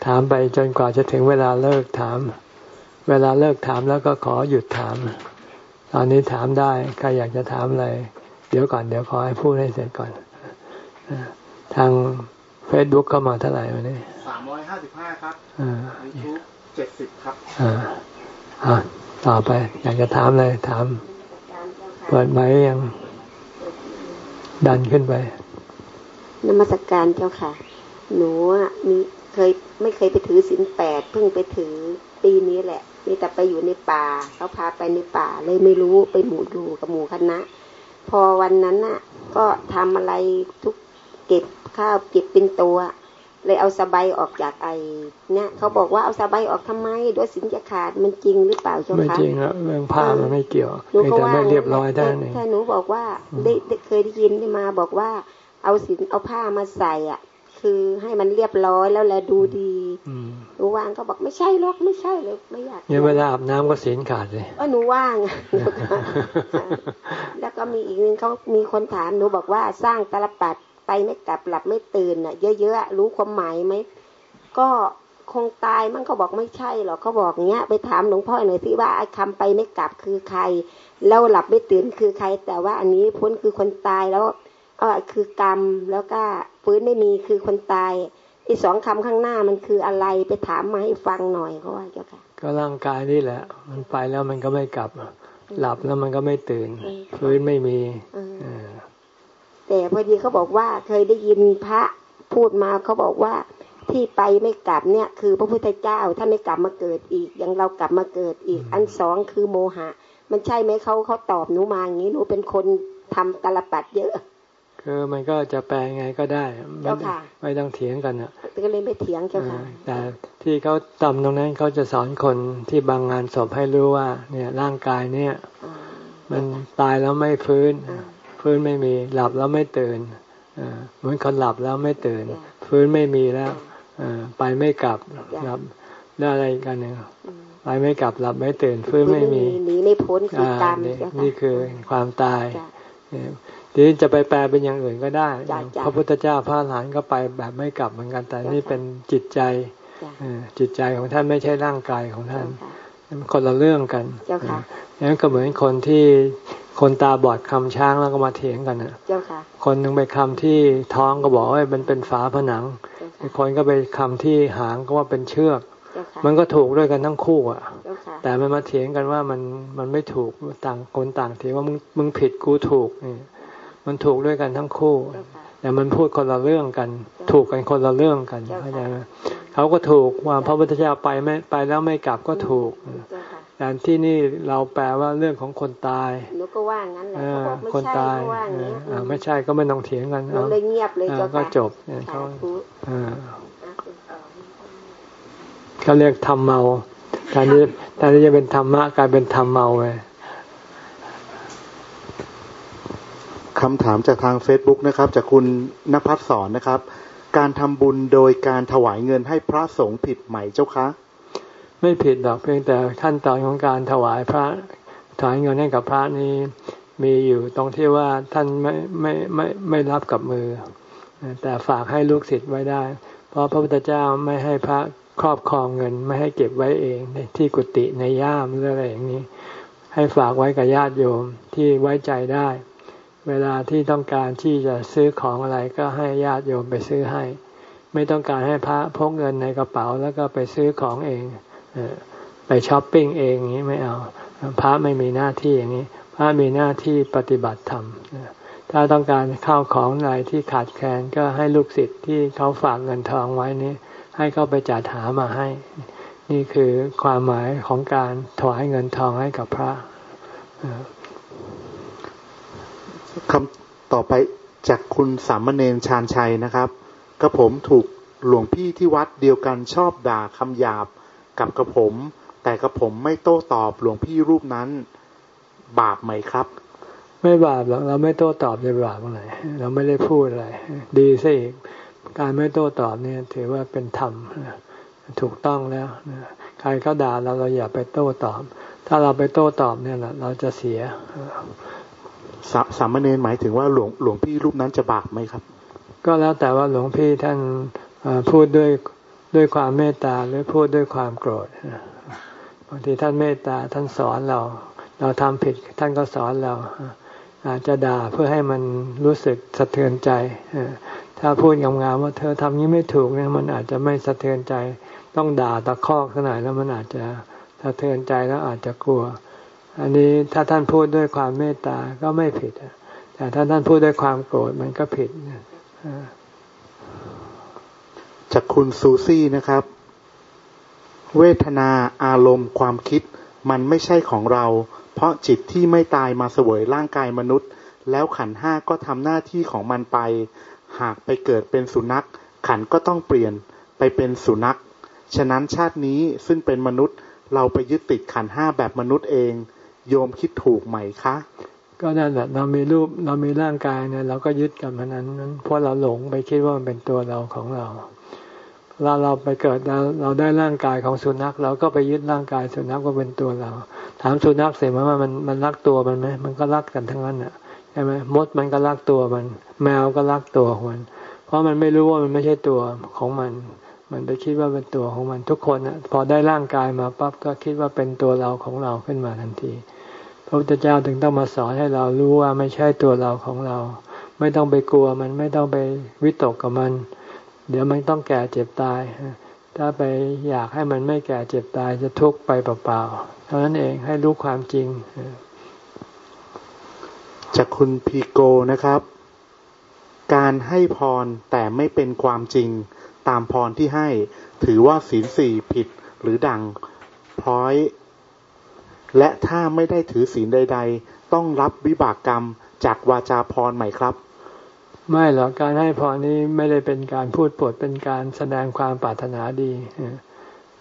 ถามไปจนกว่าจะถึงเวลาเลิกถาม เวลาเลิกถามแล้วก็ขอหยุดถาม ตอนนี้ถามได้ใครอยากจะถามอะไรเดี๋ยวก่อนเดี๋ยวขอให้พูดให้เสร็จก่อนทางเฟซบุ๊กเข้ามาเท่าไหร่วันนี้สามร้อยห้าสิบห้าครับยูทูบเจ็ดสิบครับอ่าต่อไป อยากจะถามเลยถาม เปิดไหมยัง ดันขึ้นไปนมัสกการเจ้าค่ะ หนูมีเคยไม่เคยไปถือศีลแปดเพิ่งไปถือปีนี้แหละมีแต่ไปอยู่ในป่าเขาพาไปในป่าเลยไม่รู้ไปหมู่อยู่กับหมู่คณะ พอวันนั้นน่ะ ก็ทำอะไรทุกเก็บข้าวเก็บเป็นตัว เลยเอาสบายออกจากไอเนี่ยเขาบอกว่าเอาสบายออกทำไมด้วยสินจะขาดมันจริงหรือเปล่าเจ้าคะไม่จริงอะเรื่องผ้ามันไม่เกี่ยวแต่ไม่เรียบร้อยได้ถ้าหนูบอกว่าได้เคยได้ยินได้มาบอกว่า เอาสินเอาผ้ามาใส่อะ คือให้มันเรียบร้อยแล้วแลดูดีหนูว่างก็บอกไม่ใช่หรอกไม่ใช่เลยไม่อยากเนี่ยเวลาอาบน้ำก็สินขาดเลยเออหนูว่างแล้วก็มีอีกนึงเขามีคนถามหนูบอกว่าสร้างตลปัดไปไม่กลับหลับไม่ตื่นอะ เยอะๆรู้ความหมายไหมก็คงตายมันก็บอกไม่ใช่หรอกเขาบอกเงี้ย ไปถามหลวงพ่อหน่อยสิว่าไอ้คำไปไม่กลับคือใคร แล้วหลับไม่ตื่นคือใคร แต่ว่าอันนี้พ้นคือคนตายแล้วเออคือกรรมแล้วก็ ฟื้นไม่มีคือคนตายอีสองคำข้างหน้ามันคืออะไรไปถามมาให้ฟังหน่อยเขาว่าเจ้าค่ะ ก็ร่างกายนี่แหละ มันไปแล้วมันก็ไม่กลับหลับแล้วมันก็ไม่ตื่น ฟื้นไม่มีแต่พอดีเขาบอกว่าเคยได้ยินพระพูดมาเขาบอกว่าที่ไปไม่กลับเนี่ย คือพระพุทธเจ้าถ้าไม่กลับมาเกิดอีกยังเรากลับมาเกิดอีก อันสองคือโมหะ มันใช่ไหมเขาเขาตอบหนูมาอย่างนี้หนูเป็นคนทำตลปัดเยอะ คือมันก็จะแปลไงก็ได้ไม่ไม่ต้องเถียงกันอะก็เลยไม่เถียงเจ้าค่ะแต่ที่เขาตำตรงนั้นเขาจะสอนคนที่บางงานศพให้รู้ว่า เนี่ยร่างกายเนี่ย มันตายแล้วไม่ฟื้น ฟื้นไม่มีหลับแล้วไม่ตื่นเหมือนคนหลับแล้วไม่ตื่น ฟื้นไม่มีแล้วไปไม่กลับหลับได้อะไรกันเนี่ยไปไม่กลับหลับไม่ตื่นฟื้นไม่มีหนีไม่พ้นคือกรรมนี่คือความตาย ทีนี้จะไปแปลเป็นอย่างอื่นก็ได้พระพุทธเจ้าพระหลานก็ไปแบบไม่กลับเหมือนกัน แต่นี่เป็นจิตใจจิตใจของท่านไม่ใช่ร่างกายของท่านคนละเรื่องกันนั้นก็เหมือนคนที่คนตาบอดคำช้างแล้วก็มาเถียงกันอะคนหนึ่งไปคำที่ท้องก็บอกว่ามันเป็นฝาผนังอีกคนก็ไปคำที่หางก็ว่าเป็นเชือก มันก็ถูกด้วยกันทั้งคู่อะ แต่มันมาเถียงกันว่ามันมันไม่ถูกต่างคนต่างเถียงว่ามึงมึงผิดกูถูกนี่ มันถูกด้วยกันทั้งคู่ แต่มันพูดคนละเรื่องกัน ถูกกันคนละเรื่องกันเข้าใจไหมเขาก็ถูกว่าพระพุทธเจ้าไปไม่ไปแล้วไม่กลับก็ถูกแต่ที่นี่เราแปลว่าเรื่องของคนตายหนูก็ว่างั้นแหละคนตายไม่ใช่ก็ไม่ต้องเถียงกันเราเลยเงียบเลยก็จบเขาเขาเรียกทำเมาการที่การที่จะเป็นธรรมะกลายเป็นธรรมเมาเลย คำถามจากทางเฟซบุ๊กนะครับจากคุณนภัสสอนนะครับ การทำบุญโดยการถวายเงินให้พระสงฆ์ผิดไหมเจ้าคะ ไม่ผิดหรอกเพียงแต่ขั้นตอนของการถวายพระถวายเงินให้กับพระนี้มีอยู่ตรงที่ว่าท่านไม่ไม่ไม่ไม่รับกับมือ แต่ฝากให้ลูกศิษย์ไว้ได้ เพราะพระพุทธเจ้าไม่ให้พระครอบครองเงินไม่ให้เก็บไว้เองในที่กุฏิในย่ามหรืออะไรอย่างนี้ ให้ฝากไว้กับญาติโยมที่ไว้ใจได้ เวลาที่ต้องการที่จะซื้อของอะไรก็ให้ญาติโยมไปซื้อให้ ไม่ต้องการให้พระพกเงินในกระเป๋าแล้วก็ไปซื้อของเองไปช้อปปิ้งเองนี้ไม่เอา พระไม่มีหน้าที่อย่างนี้ พระมีหน้าที่ปฏิบัติธรรมถ้าต้องการข้าวของอะไรที่ขาดแคลนก็ให้ลูกศิษย์ที่เขาฝากเงินทองไว้นี้ ให้เขาไปจัดหามาให้ นี่คือความหมายของการถวายเงินทองให้กับพระ คำต่อไปจากคุณสามเณรชาญชัยนะครับกระผมถูกหลวงพี่ที่วัดเดียวกันชอบด่าคำหยาบกับกระผม แต่กระผมไม่โต้ตอบหลวงพี่รูปนั้น บาปไหมครับ ไม่บาปหรอกเราไม่โต้ตอบจะบาปอะไรเราไม่ได้พูดอะไร ดีซะอีกการไม่โต้ตอบเนี่ยถือว่าเป็นธรรมถูกต้องแล้วใครเขาด่าเราเราอย่าไปโต้ตอบ ถ้าเราไปโต้ตอบเนี่ยเราจะเสีย สสามเณรหมายถึงว่าหลวงหลวงพี่รูปนั้นจะบาปไหมครับ ก็แล้วแต่ว่าหลวงพี่ท่านพูดด้วยด้วยความเมตตาหรือพูดด้วยความโกรธบางทีท่านเมตตาท่านสอนเรา เราทำผิดท่านก็สอนเรา อาจจะด่าเพื่อให้มันรู้สึกสะเทือนใจถ้าพูดงามๆว่าเธอทำนี้ไม่ถูกเนี่ยมันอาจจะไม่สะเทือนใจ ต้องด่าตะคอกขนาดแล้วมันอาจจะสะเทือนใจแล้วอาจจะกลัว อันนี้ถ้าท่านพูดด้วยความเมตตาก็ไม่ผิดแต่ถ้าท่านพูดด้วยความโกรธมันก็ผิดจากคุณซูซี่นะครับ เวทนาอารมณ์ความคิดมันไม่ใช่ของเรา เพราะจิตที่ไม่ตายมาเสวยร่างกายมนุษย์ แล้วขันห้าก็ทำหน้าที่ของมันไป หากไปเกิดเป็นสุนัข ขันก็ต้องเปลี่ยนไปเป็นสุนัข ฉะนั้นชาตินี้ซึ่งเป็นมนุษย์เราไปยึดติดขันห้าแบบมนุษย์เอง โยมคิดถูกไหมคะ ก็นั่นแหละเรามีรูปเรามีร่างกายเนี่ยเราก็ยึดกับมันนั้นนั้น เพราะเราหลงไปคิดว่ามันเป็นตัวเราของเราเราเราไปเกิดเราเราได้ร่างกายของสุนัขเราก็ไปยึดร่างกายสุนัขว่าเป็นตัวเรา ถามสุนัขเสร็จว่ามันมันรักตัวมันไหมมันก็รักกันทั้งนั้นอะใช่ไหมมดมันก็รักตัวมัน แมวก็รักตัวของมัน เพราะมันไม่รู้ว่ามันไม่ใช่ตัวของมัน มันไปคิดว่าเป็นตัวของมันทุกคนอะพอได้ร่างกายมาปั๊บก็คิดว่าเป็นตัวเราของเราขึ้นมาทันที พระพุทธเจ้าถึงต้องมาสอนให้เรารู้ว่าไม่ใช่ตัวเราของเรา ไม่ต้องไปกลัวมันไม่ต้องไปวิตกกับมัน เดี๋ยวมันต้องแก่เจ็บตาย ถ้าไปอยากให้มันไม่แก่เจ็บตายจะทุกข์ไปเปล่าๆเท่านั้นเองให้รู้ความจริงจากคุณพีโกนะครับ การให้พรแต่ไม่เป็นความจริงตามพรที่ให้ ถือว่าศีลสี่ผิดหรือดังพร้อย และถ้าไม่ได้ถือศีลใด ๆ ต้องรับวิบากกรรมจากวาจาพรใหม่ครับ ไม่หรอกการให้พรนี้ไม่ได้เป็นการพูดปดเป็นการแสดงความปรารถนาดี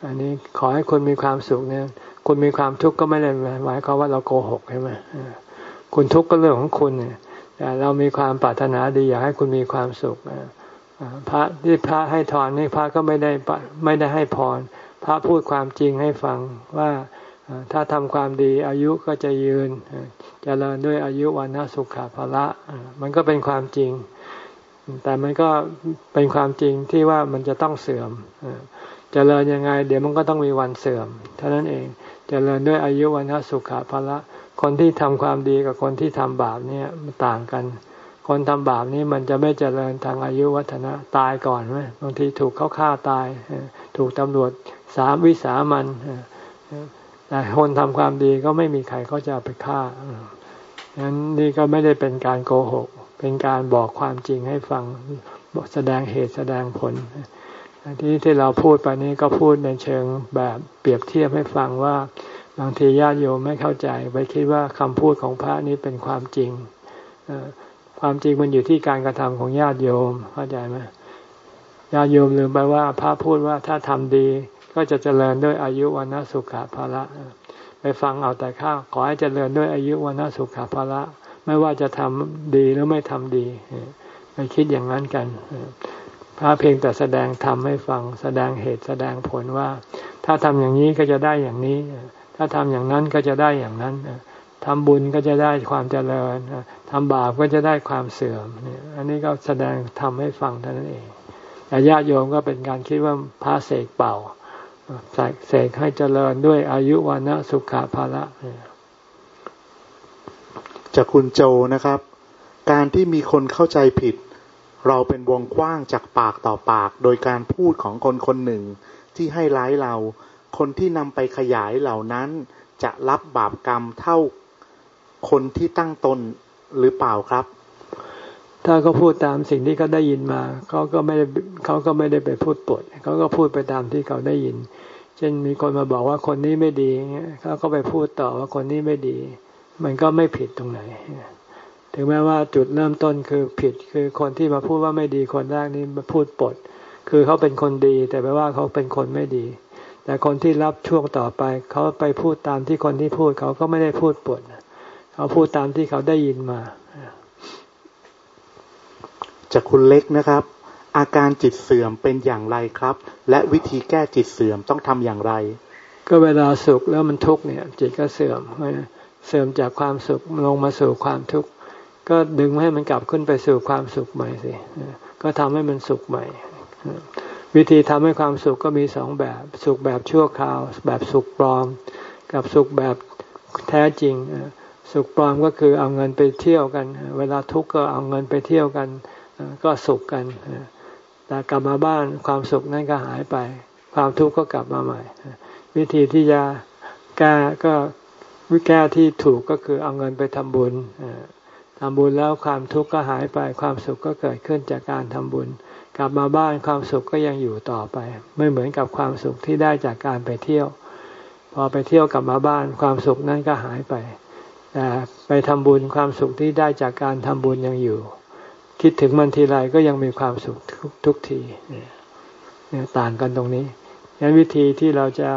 อันนี้ขอให้คนมีความสุขเนี่ยคุณมีความทุกข์ก็ไม่ได้หมายความว่าเราโกหกใช่ไหมคุณทุกข์ก็เรื่องของคุณเนี่ยแต่เรามีความปรารถนาดีอยากให้คุณมีความสุขพระที่พระให้ทอนนี่พระก็ไม่ได้ไม่ได้ให้พร พระพูดความจริงให้ฟังว่า ถ้าทำความดีอายุก็จะยืนจเจริญด้วยอายุวันนสุขภาระมันก็เป็นความจริง แต่มันก็เป็นความจริงที่ว่ามันจะต้องเสื่อมจเจริญยังไง เดี๋ยวมันก็ต้องมีวันเสื่อมเท่านั้นเองจเจริญด้วยอายุวันนสุขภาระคนที่ทำความดีกับคนที่ทำบาปเนี่ยมันต่างกัน คนทำบาปนี่มันจะไม่เจริญทางอายุวัฒนะตายก่อนไหมบางทีถูกเขาฆ่าตาย ถูกตำรวจสามวิสามัน แต่คนทำความดีก็ไม่มีใครเขาจะไปฆ่านั้นนี่ก็ไม่ได้เป็นการโกหก เป็นการบอกความจริงให้ฟังบอกแสดงเหตุแสดงผลที่ที่เราพูดไปนี้ก็พูดในเชิงแบบเปรียบเทียบให้ฟังว่าบางทีญาติโยมไม่เข้าใจไปคิดว่าคำพูดของพระนี้เป็นความจริงความจริงมันอยู่ที่การกระทำของญาติโยมเข้าใจไหมญาติโยมลืมไปว่าพระพูดว่าถ้าทำดี ก็จะเจริญด้วยอายุวันสุขภาระไปฟังเอาแต่ข้าวขอให้เจริญด้วยอายุวันสุขภาระไม่ว่าจะทำดีหรือไม่ทำดีไปคิดอย่างนั้นกันพระเพียงแต่แสดงธรรมให้ฟัง แสดงเหตุแสดงผลว่า ถ้าทำอย่างนี้ก็จะได้อย่างนี้ ถ้าทำอย่างนั้นก็จะได้อย่างนั้นทำบุญก็จะได้ความเจริญทำบาปก็จะได้ความเสื่อมอันนี้ก็แสดงทำให้ฟังเท่านั้นเองแต่ญาติโยมก็เป็นการคิดว่าพระเสกเป่า เสกให้เจริญด้วยอายุวันะสุขภาระจากคุณโจนะครับ การที่มีคนเข้าใจผิด เราเป็นวงกว้างจากปากต่อปาก โดยการพูดของคนคนหนึ่งที่ให้ร้ายเรา คนที่นำไปขยายเหล่านั้น จะรับบาปกรรมเท่าคนที่ตั้งตนหรือเปล่าครับ ถ้าเขาพูดตามสิ่งที่เขาได้ยินมาเขาก็ไม่ได้เขาก็ไม่ได้ไปพูดปดเขาก็พูดไปตามที่เขาได้ยิน เช่นมีคนมาบอกว่าคนนี้ไม่ดีเงี้ยเขาก็ไปพูดต่อว่าคนนี้ไม่ดี มันก็ไม่ผิดตรงไหน ถึงแม้ว่าจุดเริ่มต้นคือผิดคือคนที่มาพูดว่าไม่ดีคนแรกนี้มาพูดปด คือเขาเป็นคนดี แต่แปลว่าเขาเป็นคนไม่ดี แต่คนที่รับช่วงต่อไปเขาไปพูดตามที่คนที่พูดเขาก็ไม่ได้พูดปดเขาพูดตามที่เขาได้ยินมา จากคุณเล็กนะครับ อาการจิตเสื่อมเป็นอย่างไรครับ และวิธีแก้จิตเสื่อมต้องทำอย่างไร ก็เวลาสุขแล้วมันทุกข์เนี่ย จิตก็เสื่อมเสื่อมจากความสุขลงมาสู่ความทุกข์ก็ดึงให้มันกลับขึ้นไปสู่ความสุขใหม่สิก็ทำให้มันสุขใหม่ วิธีทำให้ความสุขก็มีสองแบบ สุขแบบชั่วคราว แบบสุขปลอม กับสุขแบบแท้จริงสุขปลอมก็คือเอาเงินไปเที่ยวกัน เวลาทุกข์ก็เอาเงินไปเที่ยวกัน ก็สุขกัน แต่กลับมาบ้านความสุขนั้นก็หายไป ความทุกข์ก็กลับมาใหม่ วิธีที่จะแก้ก็วิแก้ที่ถูกก็คือเอาเงินไปทำบุญทำบุญแล้วความทุกข์ก็หายไป ความสุขก็เกิดขึ้นจากการทำบุญ กลับมาบ้านความสุขก็ยังอยู่ต่อไป ไม่เหมือนกับความสุขที่ได้จากการไปเที่ยว พอไปเที่ยวกลับมาบ้านความสุขนั้นก็หายไป แต่ไปทำบุญความสุขที่ได้จากการทำบุญยังอยู่ คิดถึงมันทีไรก็ยังมีความสุขทุกทุกทีเนี่ยต่างกันตรงนี้ยันวิธีที่เราจะ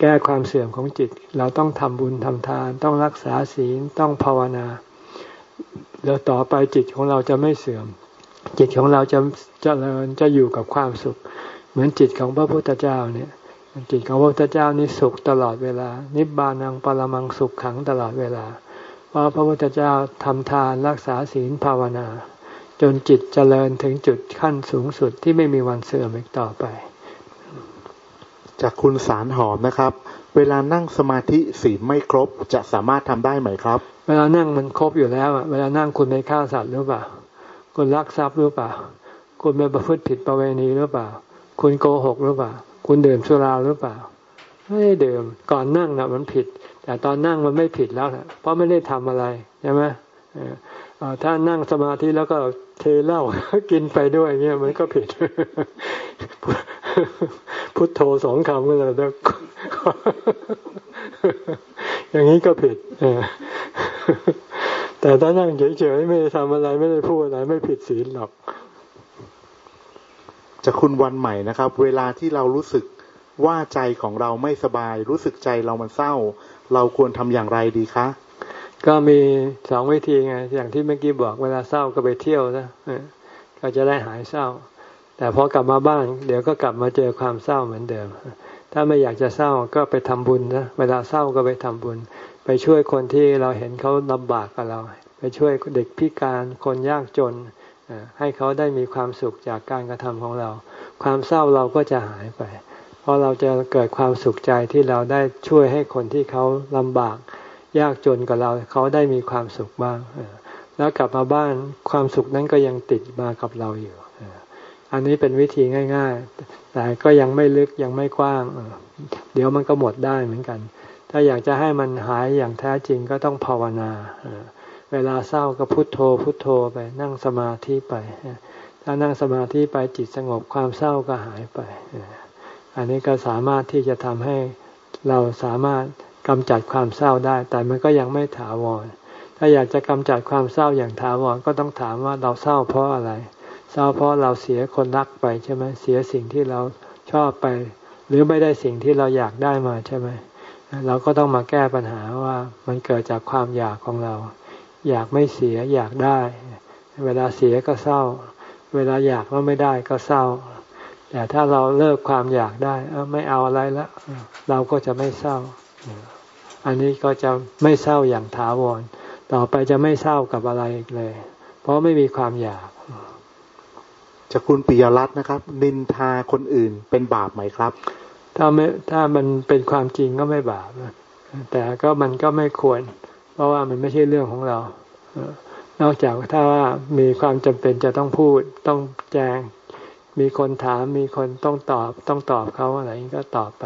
แก้ความเสื่อมของจิต เราต้องทำบุญทำทาน ต้องรักษาศีลต้องภาวนา แล้วต่อไปจิตของเราจะไม่เสื่อม จิตของเราจะจะเจริญจะอยู่กับความสุข เหมือนจิตของพระพุทธเจ้าเนี่ย จิตของพระพุทธเจ้านี่สุขตลอดเวลา นิบานังปรมังสุขขังตลอดเวลา เพราะพระพุทธเจ้าทำทานรักษาศีลภาวนา จนจิตเจริญถึงจุดขั้นสูงสุดที่ไม่มีวันเสื่อมอีกต่อไป จากคุณสารหอมนะครับ เวลานั่งสมาธิศีลไม่ครบจะสามารถทำได้ไหมครับ เวลานั่งมันครบอยู่แล้วอะเวลานั่งคุณไปฆ่าสัตว์หรือเปล่า คุณลักทรัพย์หรือเปล่า คุณไปประพฤติผิดประเวณีหรือเปล่า คุณโกหกหรือเปล่า คุณดื่มสุราหรือเปล่าไม่ได้ดื่มก่อนนั่งนะมันผิด แต่ตอนนั่งมันไม่ผิดแล้วนะเพราะไม่ได้ทำอะไรใช่ไหมถ้านั่งสมาธิแล้วก็เทเหล้ากินไปด้วยเงี้ยมันก็ผิด พุทโธสองคำก็เลยแล้วอย่างนี้ก็ผิดแต่ถ้านั่งเฉยๆไม่ได้ทำอะไรไม่ได้พูดอะไรไม่ผิดศีลหรอกจะคุณวันใหม่นะครับ เวลาที่เรารู้สึกว่าใจของเราไม่สบาย รู้สึกใจเรามันเศร้า เราควรทำอย่างไรดีคะ ก็มีสองวิธีไงอย่างที่เมื่อกี้บอกเวลาเศร้าก็ไปเที่ยวนะก็จะได้หายเศร้า แต่พอกลับมาบ้าน เดี๋ยวก็กลับมาเจอความเศร้าเหมือนเดิม ถ้าไม่อยากจะเศร้าก็ไปทำบุญนะเวลาเศร้าก็ไปทำบุญ ไปช่วยคนที่เราเห็นเขาลำบากกับเรา ไปช่วยเด็กพิการคนยากจนให้เขาได้มีความสุขจากการกระทำของเรา ความเศร้าเราก็จะหายไป ราะเราจะเกิดความสุขใจที่เราได้ช่วยให้คนที่เขาลำบาก ยากจนกับเราเขาได้มีความสุขบ้าง แล้วกลับมาบ้านความสุขนั้นก็ยังติดมากับเราอยู่ อันนี้เป็นวิธีง่าย ๆ แต่ก็ยังไม่ลึกยังไม่กว้าง เดี๋ยวมันก็หมดได้เหมือนกัน ถ้าอยากจะให้มันหายอย่างแท้จริงก็ต้องภาวนา เวลาเศร้าก็พุโทโธ พุโทโธไปนั่งสมาธิไป ถ้านั่งสมาธิไปจิตสงบความเศร้าก็หายไป อันนี้ก็สามารถที่จะทำให้เราสามารถกำจัดความเศร้าได้ แต่มันก็ยังไม่ถาวร ถ้าอยากจะกำจัดความเศร้าอย่างถาวรก็ต้องถามว่าเราเศร้าเพราะอะไร เศร้าเพราะเราเสียคนรักไปใช่ไหมเสียสิ่งที่เราชอบไป หรือไม่ได้สิ่งที่เราอยากได้มาใช่ไหมเราก็ต้องมาแก้ปัญหาว่ามันเกิดจากความอยากของเรา อยากไม่เสียอยากได้ เวลาเสียก็เศร้า เวลาอยากว่าไม่ได้ก็เศร้า แต่ถ้าเราเลิกความอยากได้เอไม่เอาอะไรแล้วเราก็จะไม่เศร้า อันนี้ก็จะไม่เศร้าอย่างถาวร ต่อไปจะไม่เศร้ากับอะไรอีกเลย เพราะไม่มีความอยากจากคุณปิยรัตน์นะครับ นินทาคนอื่นเป็นบาปไหมครับ ถ้าไม่ถ้ามันเป็นความจริงก็ไม่บาปแต่ก็มันก็ไม่ควร เพราะว่ามันไม่ใช่เรื่องของเรานอกจากถ้าว่ามีความจำเป็นจะต้องพูดต้องแจง มีคนถามมีคนต้องตอบต้องตอบเขาอะไรก็ตอบไป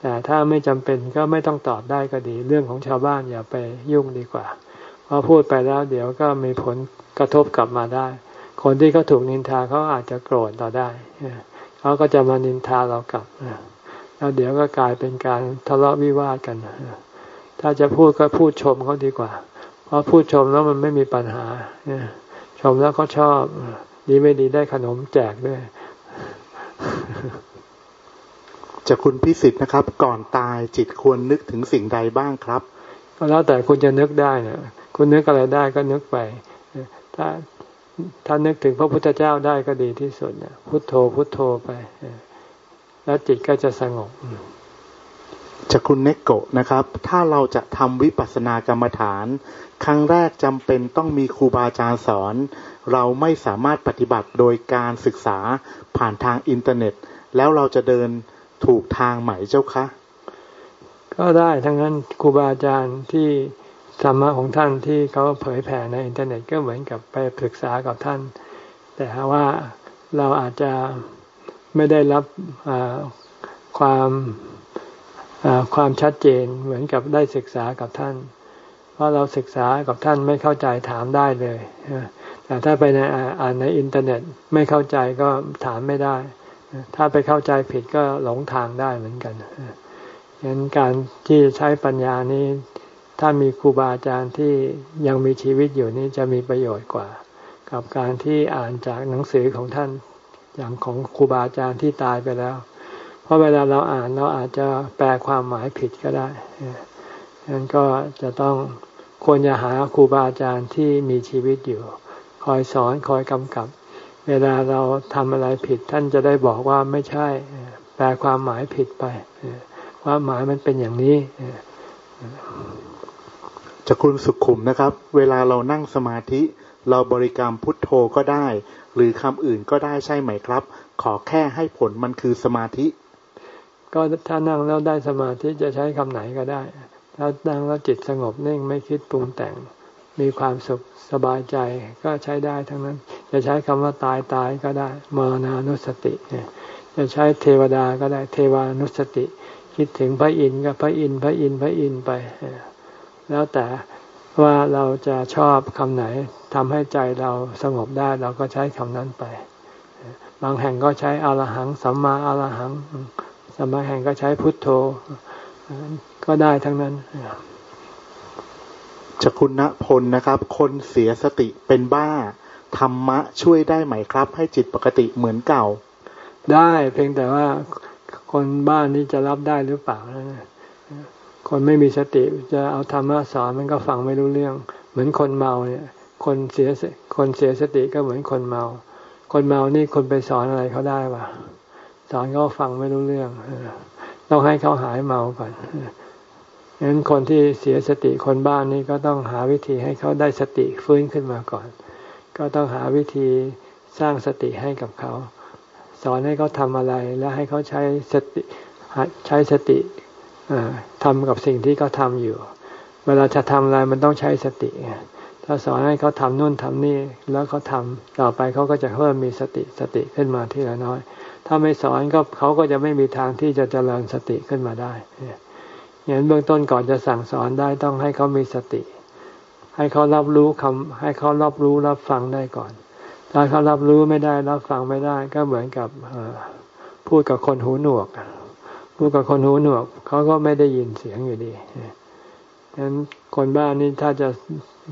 แต่ถ้าไม่จำเป็นก็ไม่ต้องตอบได้ก็ดี เรื่องของชาวบ้านอย่าไปยุ่งดีกว่าเพราะพูดไปแล้วเดี๋ยวก็มีผลกระทบกลับมาได้ คนที่เขาถูกนินทาเขาอาจจะโกรธเราได้เขาก็จะมานินทาเรากลับแล้วเดี๋ยวก็กลายเป็นการทะเลาะวิวาทกันถ้าจะพูดก็พูดชมเขาดีกว่า เพราะพูดชมแล้วมันไม่มีปัญหาชมแล้วเขาชอบดีไม่ดีได้ขนมแจกด้วย จะคุณพิสิทธิ์นะครับ ก่อนตายจิตควรนึกถึงสิ่งใดบ้างครับ ก็แล้วแต่คุณจะนึกได้นะคุณนึกอะไรได้ก็นึกไปถ้าถ้านึกถึงพระพุทธเจ้าได้ก็ดีที่สุดเนี่ยพุทโธพุทโธไปแล้วจิตก็จะสงบจะคุณเนกโกะนะครับ ถ้าเราจะทำวิปัสสนากรรมฐาน ครั้งแรกจำเป็นต้องมีครูบาอาจารย์สอน เราไม่สามารถปฏิบัติโดยการศึกษาผ่านทางอินเทอร์เน็ต แล้วเราจะเดินถูกทางไหมเจ้าคะ ก็ได้ทั้งนั้นครูบาอาจารย์ที่ธรรมะของท่านที่เขาเผยแผ่ในอินเทอร์เน็ตก็เหมือนกับไปปรึกษากับท่าน แต่ว่าเราอาจจะไม่ได้รับความความชัดเจนเหมือนกับได้ศึกษากับท่าน เพราะเราศึกษากับท่านไม่เข้าใจถามได้เลยแต่ถ้าไปในอ่านในอินเทอร์เน็ตไม่เข้าใจก็ถามไม่ได้ ถ้าไปเข้าใจผิดก็หลงทางได้เหมือนกันฉะนั้นการที่ใช้ปัญญานี้ ถ้ามีครูบาอาจารย์ที่ยังมีชีวิตอยู่นี่จะมีประโยชน์กว่า กับการที่อ่านจากหนังสือของท่านอย่างของครูบาอาจารย์ที่ตายไปแล้ว เพราะเวลาเราอ่านเราอาจจะแปลความหมายผิดก็ได้ นั้นก็จะต้องควรจะหาครูบาอาจารย์ที่มีชีวิตอยู่ คอยสอนคอยกำกับ เวลาเราทำอะไรผิด ท่านจะได้บอกว่าไม่ใช่ แปลความหมายผิดไปความหมายมันเป็นอย่างนี้จะคุณสุขุมนะครับ เวลาเรานั่งสมาธิ เราบริกรรมพุทโธก็ได้ หรือคำอื่นก็ได้ใช่ไหมครับ ขอแค่ให้ผลมันคือสมาธิ ก็ถ้านั่งแล้วได้สมาธิจะใช้คำไหนก็ได้ ถ้านั่งแล้วจิตสงบนิ่งไม่คิดปรุงแต่ง มีความสุขสบายใจก็ใช้ได้ทั้งนั้น จะใช้คำว่าตายตายก็ได้มรณานุสติจะใช้เทวดาก็ได้เทวานุสติ คิดถึงพระอินทร์ก็พระอินทร์พระอินทร์พระอินทร์ไป แล้วแต่ว่าเราจะชอบคำไหนทำให้ใจเราสงบได้เราก็ใช้คำนั้นไป บางแห่งก็ใช้อรหังสัมมาอรหังสมัยแห่งก็ใช้พุทโธ ก็ได้ทั้งนั้นจะคุณพลนะครับ คนเสียสติเป็นบ้า ธรรมะช่วยได้ไหมครับ ให้จิตปกติเหมือนเก่า ได้เพียงแต่ว่าคนบ้านนี้จะรับได้หรือเปล่าคนไม่มีสติจะเอาธรรมะสอนมันก็ฟังไม่รู้เรื่อง เหมือนคนเมาเนี่ย คนเสียคนเสียสติก็เหมือนคนเมา คนเมานี่คนไปสอนอะไรเขาได้ปะสอนเขาฟังไม่รู้เรื่อง ต้องให้เขาหายเมาก่อนฉะนั้นคนที่เสียสติคนบ้านนี่ก็ต้องหาวิธีให้เขาได้สติฟื้นขึ้นมาก่อน ก็ต้องหาวิธีสร้างสติให้กับเขา สอนให้เขาทำอะไร แล้วให้เขาใช้สติใช้สติทำกับสิ่งที่เขาทาอยู่ เวลาจะทำอะไรมันต้องใช้สติ ถ้าสอนให้เขาทำนู่นทำนี่ แล้วเขาทาต่อไปเขาก็จะเพิ่มมีสติสติขึ้นมาทีละน้อย ถ้าไม่สอนก็เขาก็จะไม่มีทางที่จะเจริญสติขึ้นมาได้อย่างเบื้องต้นก่อนจะสั่งสอนได้ต้องให้เขามีสติ ให้เขารับรู้คำให้เขารับรู้รับฟังได้ก่อน ถ้าเขารับรู้ไม่ได้รับฟังไม่ได้ ก็เหมือนกับพูดกับคนหูหนวก พูดกับคนหูหนวกเขาก็ไม่ได้ยินเสียงอยู่ดีฉะนั้นคนบ้านนี้ถ้าจะ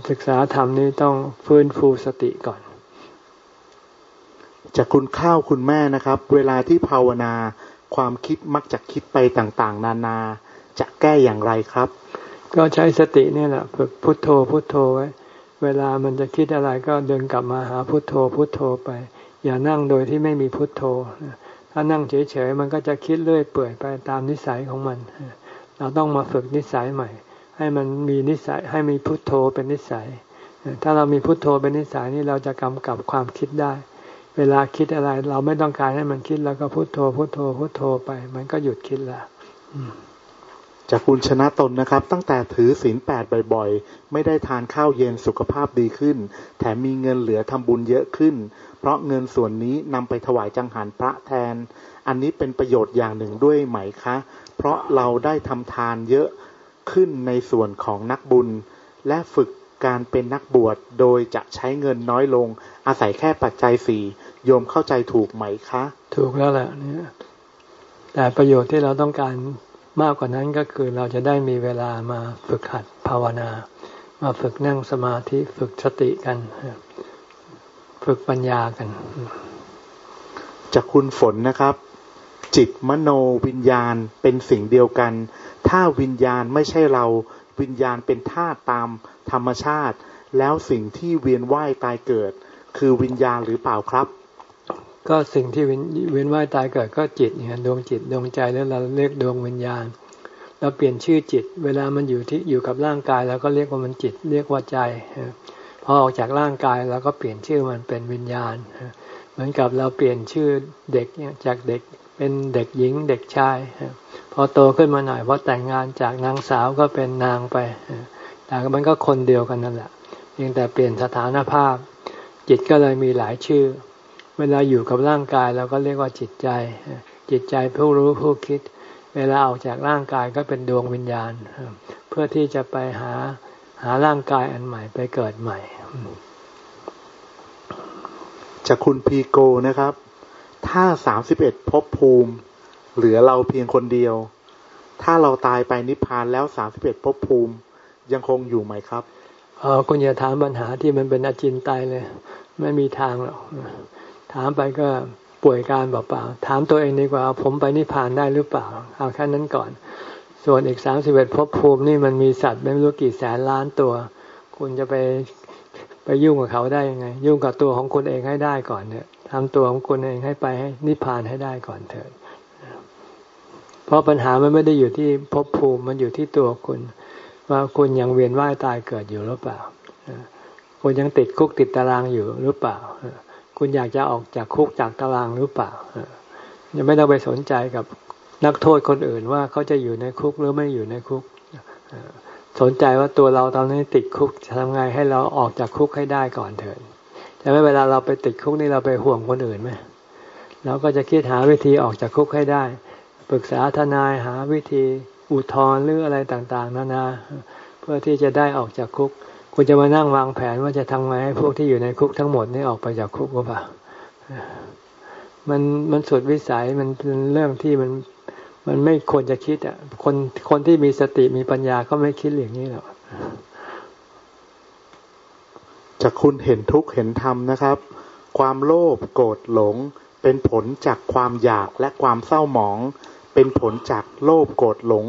ศึกษาธรรมนี่ต้องฟื้นฟูสติก่อน จากคุณข้าวคุณแม่นะครับ เวลาที่ภาวนาความคิดมักจะคิดไปต่างๆ นานา จะแก้อย่างไรครับ ก็ใช้สตินี่แหละฝึกพุทโธพุทโธไว้ เวลามันจะคิดอะไรก็เดินกลับมาหาพุทโธพุทโธไป อย่านั่งโดยที่ไม่มีพุทโธ ถ้านั่งเฉยๆมันก็จะคิดเรื่อยเปื่อยไปตามนิสัยของมัน เราต้องมาฝึกนิสัยใหม่ ให้มันมีนิสัยให้มีพุทโธเป็นนิสัย ถ้าเรามีพุทโธเป็นนิสัยนี่เราจะกำกับความคิดได้ เวลาคิดอะไร เราไม่ต้องการให้มันคิดแล้วก็พุทโธพุทโธพุทโธไป มันก็หยุดคิดละจากคุณชนะตนนะครับ ตั้งแต่ถือศีลแปดบ่อยๆ ไม่ได้ทานข้าวเย็นสุขภาพดีขึ้น แถมมีเงินเหลือทำบุญเยอะขึ้น เพราะเงินส่วนนี้นำไปถวายจังหันพระแทน อันนี้เป็นประโยชน์อย่างหนึ่งด้วยไหมคะ เพราะเราได้ทำทานเยอะขึ้นในส่วนของนักบุญ และฝึกการเป็นนักบวชโดยจะใช้เงินน้อยลง อาศัยแค่ปัจจัยสี่ โยมเข้าใจถูกไหมคะ ถูกแล้วแหละเนี่ยแต่ประโยชน์ที่เราต้องการมากกว่านั้นก็คือเราจะได้มีเวลามาฝึกหัดภาวนา มาฝึกนั่งสมาธิฝึกสติกัน ฝึกปัญญากัน จากคุณฝนนะครับ จิตมโนวิญญาณเป็นสิ่งเดียวกัน ถ้าวิญญาณไม่ใช่เราวิญญาณเป็นธาตุตามธรรมชาติ แล้วสิ่งที่เวียนว่ายตายเกิด คือวิญญาณหรือเปล่าครับ ก็สิ่งที่เวียนว่ายตายเกิดก็จิตเนี่ยดวงจิตดวงใจแล้วเราเรียกดวงวิญญาณเราเปลี่ยนชื่อจิต เวลามันอยู่ที่อยู่กับร่างกายแล้วก็เรียกว่ามันจิต เรียกว่าใจพอออกจากร่างกายเราก็เปลี่ยนชื่อมันเป็นวิญญาณเหมือนกับเราเปลี่ยนชื่อเด็กเนี่ยจากเด็กเป็นเด็กหญิงเด็กชายพอโตขึ้นมาหน่อยพอแต่งงานจากนางสาวก็เป็นนางไปแต่มันก็คนเดียวกันนั่นแหละเพียงแต่เปลี่ยนสถานภาพ จิตก็เลยมีหลายชื่อ เวลาอยู่กับร่างกายเราก็เรียกว่าจิตใจ จิตใจผู้รู้ผู้คิด เวลาออกจากร่างกายก็เป็นดวงวิญญาณ เพื่อที่จะไปหาหาร่างกายอันใหม่ไปเกิดใหม่ จากคุณพีโกนะครับ ถ้าสามสิบเอ็ดภพภูมิ เหลือเราเพียงคนเดียว ถ้าเราตายไปนิพพานแล้วสามสิบเอ็ดภพภูมิยังคงอยู่ไหมครับคอ๋อคุณอย่าถามปัญหาที่มันเป็นอาจินตายเลย ไม่มีทางหรอก ถามไปก็ป่วยการเปล่าๆถามตัวเองดีกว่าผมไปนิพพานได้หรือเปล่า เอาแค่นั้นก่อน ส่วนอีกสามสิบเอ็ดภพภูมินี่มันมีสัตว์ไม่รู้กี่แสนล้านตัว คุณจะไปไปยุ่งกับเขาได้ยังไง ยุ่งกับตัวของคุณเองให้ได้ก่อนเนี่ยทำตัวของคุณเองให้ไปให้นิพพานให้ได้ก่อนเถิดเพราะปัญหามันไม่ได้อยู่ที่ภพภูมิมันอยู่ที่ตัวคุณ ว่าคุณยังเวียนว่ายตายเกิดอยู่หรือเปล่าคุณยังติดคุกติดตารางอยู่หรือเปล่า คุณอยากจะออกจากคุกจากตารางหรือเปล่ายังไม่ต้องไปสนใจกับนักโทษคนอื่นว่าเขาจะอยู่ในคุกหรือไม่อยู่ในคุกสนใจว่าตัวเราตอนนี้ติดคุกจะทำไงให้เราออกจากคุกให้ได้ก่อนเถิดแต่ไม่เวลาเราไปติดคุกนี่เราไปห่วงคนอื่นไหมเราก็จะคิดหาวิธีออกจากคุกให้ได้ ปรึกษาทนายหาวิธีอุทธรณ์หรืออะไรต่างๆนานาเพื่อที่จะได้ออกจากคุก คุณจะมานั่งวางแผนว่าจะทำไงให้พวกที่อยู่ในคุกทั้งหมดนี่ออกไปจากคุกหรือเปล่ามันมันสุดวิสัยมันเป็นเรื่องที่มันมันไม่ควรจะคิดอะคนคนที่มีสติมีปัญญาก็ไม่คิดอย่างนี้หรอกจากคุณเห็นทุกข์เห็นธรรมนะครับ ความโลภโกรธหลง เป็นผลจากความอยากและความเศร้าหมอง เป็นผลจากโลภโกรธหลง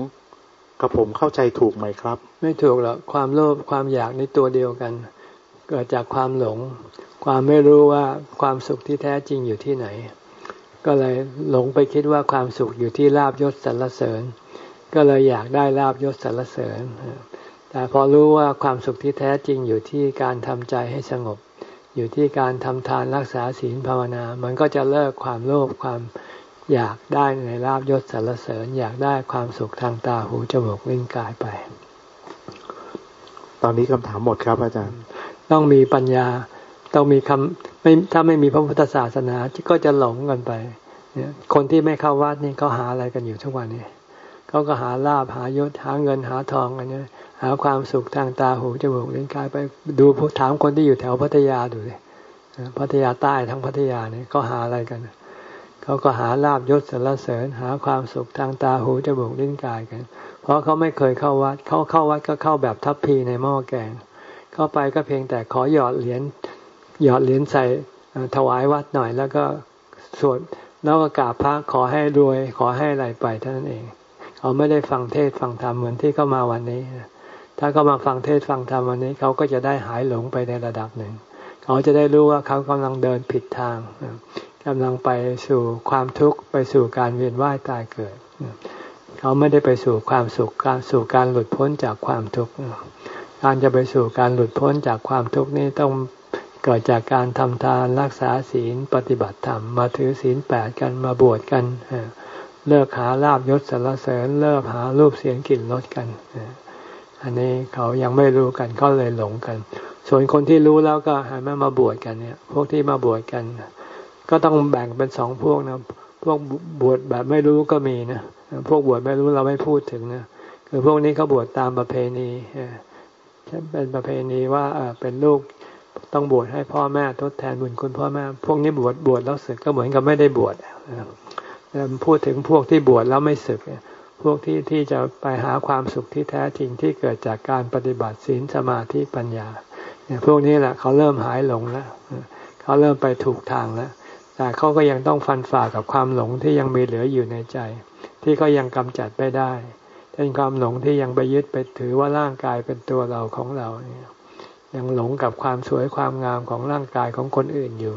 กับผมเข้าใจถูกไหมครับ ไม่ถูกหรอกความโลภความอยากในตัวเดียวกัน เกิดจากความหลง ความไม่รู้ว่าความสุขที่แท้จริงอยู่ที่ไหน ก็เลยหลงไปคิดว่าความสุขอยู่ที่ลาบยศสรรเสริญ ก็เลยอยากได้ลาบยศสรรเสริญ แต่พอรู้ว่าความสุขที่แท้จริงอยู่ที่การทำใจให้สงบ อยู่ที่การทำทานรักษาศีลภาวนา มันก็จะเลิกความโลภความ อยากได้ในลาบยศสรรเสริญ อยากได้ความสุขทางตาหูจมูกลิ้นกายไป ตอนนี้คำถามหมดครับอาจารย์ ต้องมีปัญญา ต้องมีคำไม่ถ้าไม่มีพระพุทธศาสนาก็จะหลงกันไปเนี่ยคนที่ไม่เข้าวัดนี่เขาหาอะไรกันอยู่ทุกวันนี้เขาก็หาลาบหายศหาเงินหาทองกันเนี่ยหาความสุขทางตาหูจมูกลิ้นกายไปดูถามคนที่อยู่แถวพัทยาดูเลยพัทยาใต้ทั้งพัทยาเนี่ยก็หาอะไรกัน เขาก็หาลาบยศสรรเสริญ หาความสุขทางตาหูจมูกลิ้นกายกัน เพราะเขาไม่เคยเข้าวัด เขาเข้าวัดก็เข้าแบบทัพพีในหม้อแกง เข้าไปก็เพียงแต่ขอหยอดเหรียญหยอดเหรียญใส่ถวายวัดหน่อย แล้วก็สวดแล้วก็กราบพระขอให้รวย ขอให้อะไรไปเท่านั้นเอง เขาไม่ได้ฟังเทศฟังธรรมเหมือนที่เข้ามาวันนี้ ถ้าเขามาฟังเทศฟังธรรมวันนี้ เขาก็จะได้หายหลงไปในระดับหนึ่ง เขาจะได้รู้ว่าเขากำลังเดินผิดทาง กำลังไปสู่ความทุกข์ไปสู่การเวียนว่ายตายเกิด เขาไม่ได้ไปสู่ความสุขการสู่การหลุดพ้นจากความทุกข์การจะไปสู่การหลุดพ้นจากความทุกข์นี้ต้องเกิดจากการทำทานรักษาศีลปฏิบัติธรรมมาถือศีลแปดกันมาบวชกันเลิกหาลาบยศสรรเสริญเลิกหารูปเสียงกลิ่นรสกันอันนี้เขายังไม่รู้กันก็เลยหลงกัน ส่วนคนที่รู้แล้วก็หันมามาบวชกันเนี่ย พวกที่มาบวชกัน ก็ต้องแบ่งเป็นสองพวกนะพวกบวชแบบไม่รู้ก็มีนะพวกบวชไม่รู้เราไม่พูดถึงนะคือพวกนี้เขาบวชตามประเพณีเป็นประเพณีว่าเป็นลูกต้องบวชให้พ่อแม่ทดแทนบุญคุณพ่อแม่ พวกนี้บวชบวชแล้วศึกก็เหมือนกับไม่ได้บวชพูดถึงพวกที่บวชแล้วไม่ศึก พวกที่ที่จะไปหาความสุขที่แท้จริงที่เกิดจากการปฏิบัติศีลสมาธิปัญญาเนี่ยพวกนี้แหละเขาเริ่มหายหลงแล้วเขาเริ่มไปถูกทางแล้ว แต่เขาก็ยังต้องฟันฝ่ากับความหลงที่ยังมีเหลืออยู่ในใจ ที่เขายังกำจัดไม่ได้เช่นความหลงที่ยังไปยึดไปถือว่าร่างกายเป็นตัวเราของเราเนี่ยยังหลงกับความสวยความงามของร่างกายของคนอื่นอยู่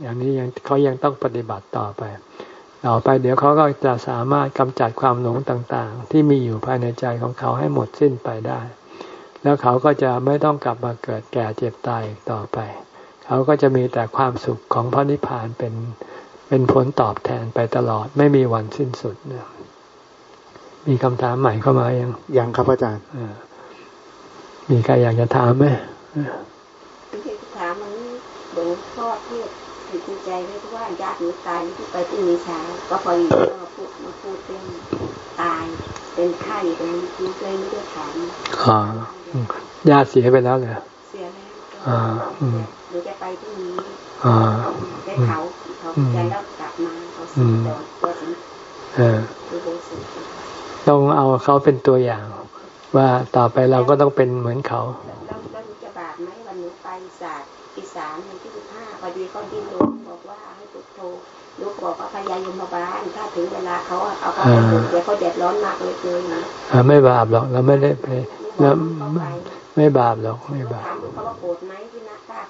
อย่างนี้ยังเขายังต้องปฏิบัติต่อไปต่อไปเดี๋ยวเขาก็จะสามารถกำจัดความหลงต่างๆ ที่มีอยู่ภายในใจของเขาให้หมดสิ้นไปได้ แล้วเขาก็จะไม่ต้องกลับมาเกิดแก่เจ็บตายต่อไป เขาก็จะมีแต่ความสุขของพระนิพพานเป็นเป็นผลตอบแทนไปตลอดไม่มีวันสิ้นสุดเนี่ยมีคำถามใหม่เข้ามายังยังครับอาจารย์มีใครอยากจะถามไหมที่ถามมันหลวงพ่อที่ติดใจไว้ว่าญาติหนูตายที่ไปที่มีเช้าก็พอดีมาพูดมาพูดเรื่องตายเป็นไข้เป็นนี้เลยไม่ได้ถามอ๋อญาติเสียไปแล้วเลยเสียแล้วอ่าอืม หนูจะไปพรุ่งนี้ได้เขาเขาใจแล้วกลับมาเขาสีดอกตัวสีต้องเอาเขาเป็นตัวอย่าง ว่าต่อไปเราก็ต้องเป็นเหมือนเขาแล้วรู้จะบาปไหมวันหนูไปศาสตร์อีสานวันที่สิบห้าพอดีเขาดิ้นรนบอกว่าให้ปุกโทรลูกบอกว่าพยายมบาลถ้าถึงเวลาเขาเอาเขาไปปลุเดี๋ยวเขาเดืดร้อนมากเลยเลยนะไม่บาปหรอกเราไม่ได้ไปแล้วไม่บาปหรอกไม่บาปเขาว่าโกรธไหมที่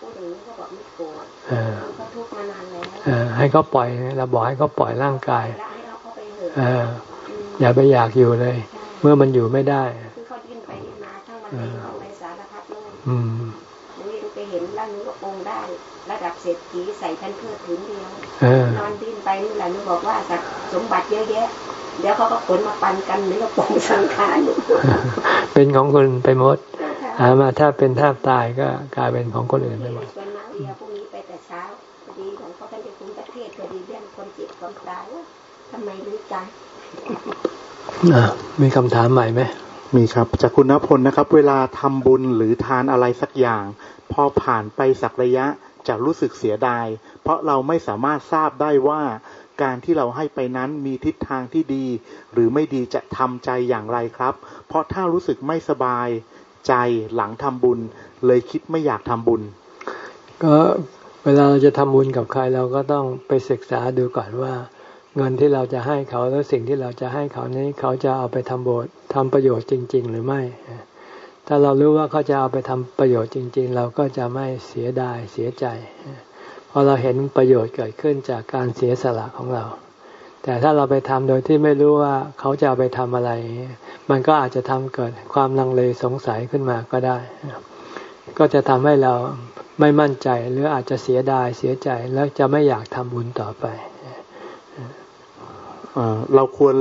พูดอย่างนี้เขาบอกไม่โกรธเขาทุกข์มานานแล้วให้เขาปล่อยเราบอกให้เขาปล่อยร่างกายเอออย่าไปอยากอยู่เลย เมื่อมันอยู่ไม่ได้คือเขาดิ้นไปดิ้นมาทั้งวันเองไปสารพัดโลกอืมหนูยังไปเห็นแล้วหนูก็ปงได้ ระดับเศรษฐีใส่แพนเพื่อถึงเดียวนอนดิ้นไปนี่แหละหนูบอกว่าสมบัติเยอะแยะเดี๋ยวเขาก็ขนมาปันกันหรือก็ปงสังขารเป็นของคนไปหมด หามาถ้าเป็นแทบตายก็กลายเป็นของคนอื่นไปหมดวันนั้นเดียวพรุ่งนี้ไปแต่เช้าพอดีของเขาเป็นจะคุ้มประเทศพอดีเรื่องคนเจ็บคนตายทำไมรู้จังมีคำถามใหม่ไหมมีครับ จากคุณณพลนะครับ เวลาทำบุญหรือทานอะไรสักอย่าง พอผ่านไปสักระยะจะรู้สึกเสียดาย เพราะเราไม่สามารถทราบได้ว่าการที่เราให้ไปนั้นมีทิศทางที่ดี หรือไม่ดีจะทำใจอย่างไรครับ เพราะถ้ารู้สึกไม่สบาย ใจหลังทำบุญ เลยคิดไม่อยากทำบุญ ก็เวลาเราจะทำบุญกับใครเราก็ต้องไปศึกษาดูก่อนว่า เงินที่เราจะให้เขาแล้วสิ่งที่เราจะให้เขานี้เขาจะเอาไปทำโบสทำประโยชน์จริง ๆ หรือไม่ ถ้าเรารู้ว่าเขาจะเอาไปทำประโยชน์จริง ๆ เราก็จะไม่เสียดายเสียใจพอเราเห็นประโยชน์เกิดขึ้นจากการเสียสละของเรา แต่ถ้าเราไปทำโดยที่ไม่รู้ว่าเขาจะเอาไปทำอะไร มันก็อาจจะทำเกิดความลังเลสงสัยขึ้นมาก็ได้ ก็จะทำให้เราไม่มั่นใจหรืออาจจะเสียดายเสียใจแล้วจะไม่อยากทำบุญต่อไปเราควร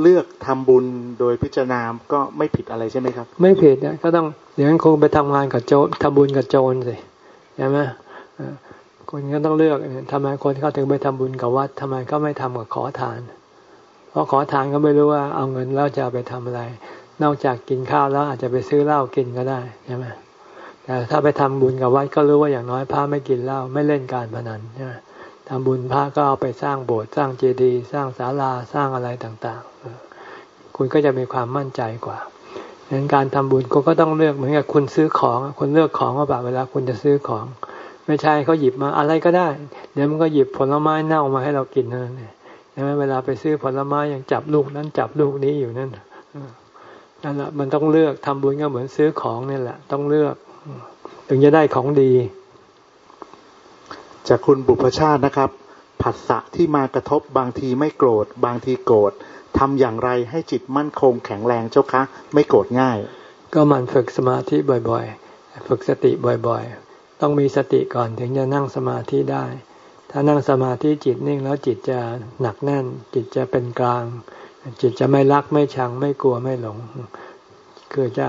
เลือกทำบุญโดยพิจารณาก็ไม่ผิดอะไรใช่ไหมครับ ไม่ผิดนะก็ต้องเดี๋ยวคงไปทำงานกับโจทำบุญกับโจรสิใช่ไหม คนก็ต้องเลือกทำไมคนเขาถึงไปทำบุญกับวัดทำไมเขาไม่ทำกับขอทาน เพราะขอทานก็ไม่รู้ว่าเอาเงินแล้วจะไปทำอะไร นอกจากกินข้าวแล้วอาจจะไปซื้อเหล้ากินก็ได้ใช่ไหมแต่ถ้าไปทำบุญกับวัดก็รู้ว่าอย่างน้อยพระไม่กินเหล้าไม่เล่นการพนันใช่ไหมทำบุญพระก็เอาไปสร้างโบสถ์สร้างเจดีย์สร้างศาลาสร้างอะไรต่างๆ คุณก็จะมีความมั่นใจกว่าดังนั้นการทำบุญก็ต้องเลือกเหมือนกับคุณซื้อของ คุณเลือกของว่าแบบเวลาคุณจะซื้อของ ไม่ใช่เขาหยิบมาอะไรก็ได้ เดี๋ยวมันก็หยิบผลไม้เน่ามาให้เรากินนั่นเองใช่ไหมเวลาไปซื้อผลไม้ยังจับลูกนั้นจับลูกนี้อยู่นั่นนั่นแหละมันต้องเลือกทำบุญก็เหมือนซื้อของนี่แหละ ต้องเลือก ถึงจะได้ของดี จากคุณบุพชาตินะครับผัสสะที่มากระทบบางทีไม่โกรธ บางทีโกรธทำอย่างไรให้จิตมั่นคงแข็งแรงเจ้าคะ ไม่โกรธง่าย ก็มันฝึกสมาธิบ่อยๆ ฝึกสติบ่อยๆ ต้องมีสติก่อนถึงจะนั่งสมาธิได้ ถ้านั่งสมาธิจิตนิ่งแล้วจิตจะหนักแน่น จิตจะเป็นกลาง จิตจะไม่รักไม่ชังไม่กลัวไม่หลง คือจะ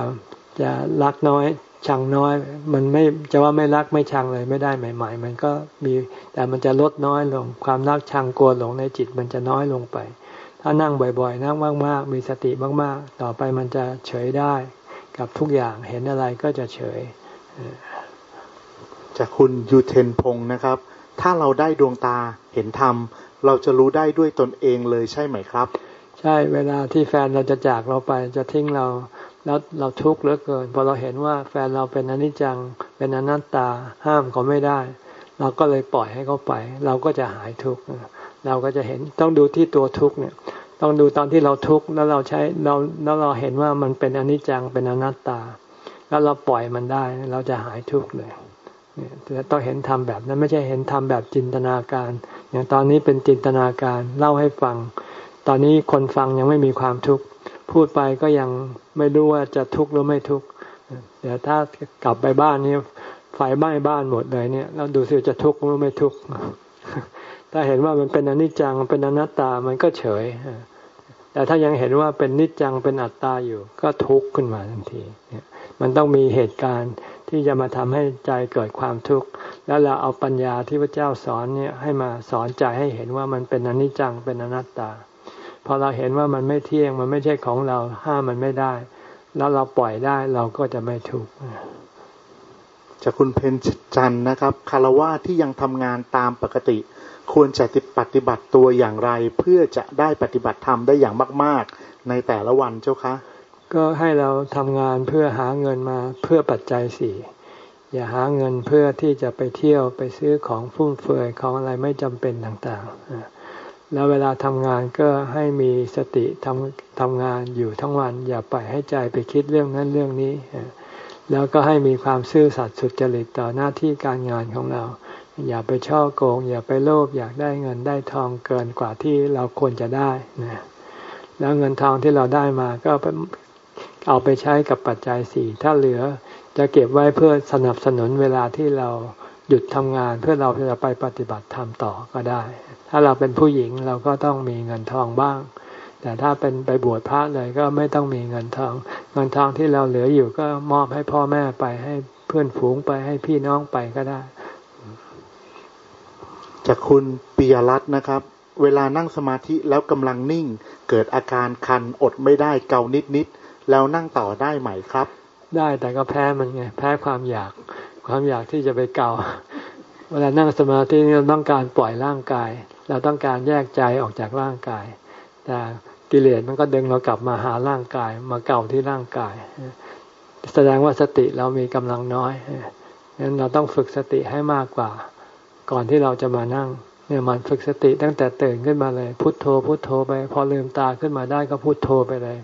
จะรักน้อยชังน้อย มันไม่จะว่าไม่รักไม่ชังเลยไม่ได้ใหม่ ๆ มันก็มีแต่มันจะลดน้อยลง ความรักชังกลัวหลงในจิตมันจะน้อยลงไป ถ้านั่งบ่อยๆ นั่งมากๆ มีสติมากๆ ต่อไปมันจะเฉยได้ กับทุกอย่างเห็นอะไรก็จะเฉย จากคุณยูเทนพงศ์นะครับ ถ้าเราได้ดวงตาเห็นธรรม เราจะรู้ได้ด้วยตนเองเลยใช่ไหมครับ ใช่เวลาที่แฟนเราจะจากเราไปจะทิ้งเราแล้วเราทุกข์เหลือเกินพอเราเห็นว่าแฟนเราเป็นอนิจจัง เป็นอนัตตาห้ามเขาไม่ได้ เราก็เลยปล่อยให้เขาไป เราก็จะหายทุกข์เราก็จะเห็นต้องดูที่ตัวทุกข์เนี่ย ต้องดูตอนที่เราทุกข์แล้วเราใช้เราแล้วเราเห็นว่ามันเป็นอนิจจังเป็นอนัตตา แล้วเราปล่อยมันได้ เราจะหายทุกข์เลยเนี่ย ต้องเห็นธรรมแบบนั้นไม่ใช่เห็นธรรมแบบจินตนาการ อย่างตอนนี้เป็นจินตนาการเล่าให้ฟัง ตอนนี้คนฟังยังไม่มีความทุกข์พูดไปก็ยังไม่รู้ว่าจะทุกข์หรือไม่ทุกข์เดี๋ยวถ้ากลับไปบ้านนี่ไฟไหม้บ้านหมดเลยเนี่ยเราดูสิจะทุกข์หรือไม่ทุกข์ถ้าเห็นว่ามันเป็นอนิจจังเป็นอนัตตามันก็เฉย แต่ถ้ายังเห็นว่าเป็นนิจจังเป็นอัตตาอยู่ ก็ทุกข์ขึ้นมาทันที มันต้องมีเหตุการณ์ที่จะมาทำให้ใจเกิดความทุกข์ แล้วเราเอาปัญญาที่พระเจ้าสอนเนี่ยให้มาสอนใจให้เห็นว่ามันเป็นอนิจจังเป็นอนัตตา พอเราเห็นว่ามันไม่เที่ยงมันไม่ใช่ของเราห้ามมันไม่ได้ แล้วเราปล่อยได้เราก็จะไม่ทุกข์จากคุณเพนจันนะครับคารวะที่ยังทำงานตามปกติ ควรจะปฏิบัติตัวอย่างไร เพื่อจะได้ปฏิบัติธรรมได้อย่างมาก ๆ ในแต่ละวันเจ้าคะ ก็ให้เราทำงานเพื่อหาเงินมาเพื่อปัจจัยสี่อย่าหาเงินเพื่อที่จะไปเที่ยวไปซื้อของฟุ่มเฟือยของอะไรไม่จำเป็นต่างๆ แล้วเวลาทำงานก็ให้มีสติทำทำงานอยู่ทั้งวัน อย่าปล่อยให้ใจไปคิดเรื่องนั้นเรื่องนี้ แล้วก็ให้มีความซื่อสัตย์สุจริตต่อหน้าที่การงานของเรา อย่าไปช่อโกง อย่าไปโลภอยากได้เงินได้ทองเกินกว่าที่เราควรจะได้นะแล้วเงินทองที่เราได้มาก็เอาไปใช้กับปัจจัยสี่ถ้าเหลือจะเก็บไว้เพื่อสนับสนุนเวลาที่เราหยุดทำงานเพื่อเราจะไปปฏิบัติธรรมต่อก็ได้ ถ้าเราเป็นผู้หญิงเราก็ต้องมีเงินทองบ้าง แต่ถ้าเป็นไปบวชพระเลยก็ไม่ต้องมีเงินทอง เงินทองที่เราเหลืออยู่ก็มอบให้พ่อแม่ไปให้เพื่อนฝูงไปให้พี่น้องไปก็ได้ จากคุณปิยรัตน์นะครับ เวลานั่งสมาธิแล้วกำลังนิ่ง เกิดอาการคันอดไม่ได้เกานิดนิดแล้วนั่งต่อได้ไหมครับ ได้แต่ก็แพ้มันไงแพ้ความอยาก ความอยากที่จะไปเกาเวลานั่งสมาธิเราต้องการปล่อยร่างกาย เราต้องการแยกใจออกจากร่างกาย แต่กิเลสมันก็ดึงเรากลับมาหาร่างกาย มาเก่าที่ร่างกาย แสดงว่าสติเรามีกำลังน้อยงั้นเราต้องฝึกสติให้มากกว่า ก่อนที่เราจะมานั่งเนี่ยมันฝึกสติตั้งแต่ตื่นขึ้นมาเลย พุโทโธ พุโทโธไป พอลืมตาขึ้นมาได้ก็พุโทโธไปเลย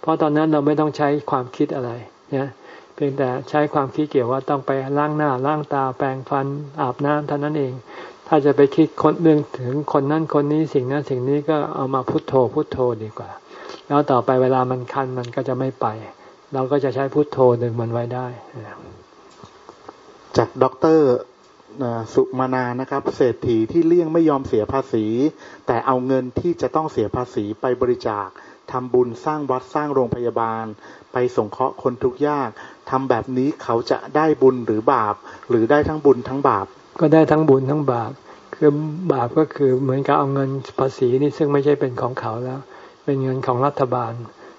เพราะตอนนั้นเราไม่ต้องใช้ความคิดอะไรเนี่ยเพียงแต่ใช้ความคิดเกี่ยวว่าต้องไปล้างหน้าล้างตาแปรงฟันอาบน้ำเท่านั้นเอง ถ้าจะไปคิดคนเรื่องถึงคนนั้นคนนี้สิ่งนั้นสิ่งนี้ก็เอามาพุโทโธ พุโทโธดีกว่า แล้วต่อไปเวลามันคันมันก็จะไม่ไป เราก็จะใช้พุโทโธดึงมันไว้ได้ จากด็อกเตอร์ สุมานานะครับ เศรษฐีที่เลี่ยงไม่ยอมเสียภาษี แต่เอาเงินที่จะต้องเสียภาษีไปบริจาคทำบุญสร้างวัดสร้างโรงพยาบาล ไปสงเคราะห์คนทุกข์ยากทำแบบนี้เขาจะได้บุญหรือบาป หรือได้ทั้งบุญทั้งบาป ก็ได้ทั้งบุญทั้งบาป คือบาปก็คือเหมือนกับเอาเงินภาษีนี่ซึ่งไม่ใช่เป็นของเขาแล้ว เป็นเงินของรัฐบาล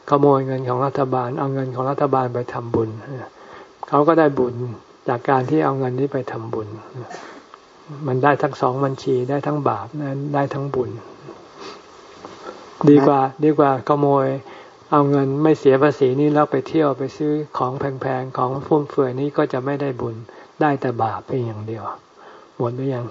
ขโมยเงินของรัฐบาล เอาเงินของรัฐบาลไปทำบุญ เขาก็ได้บุญ จากการที่เอาเงินนี้ไปทำบุญ มันได้ทั้งสองบัญชีได้ทั้งบาปได้ทั้งบุญ ดีกว่า ดีกว่าขโมย เอาเงินไม่เสียภาษีนี้แล้วไปเที่ยวไปซื้อของแพงๆของฟุ่มเฟือยนี้ก็จะไม่ได้บุญ ได้แต่บาปเพียงอย่างเดียวหมดหรือยัง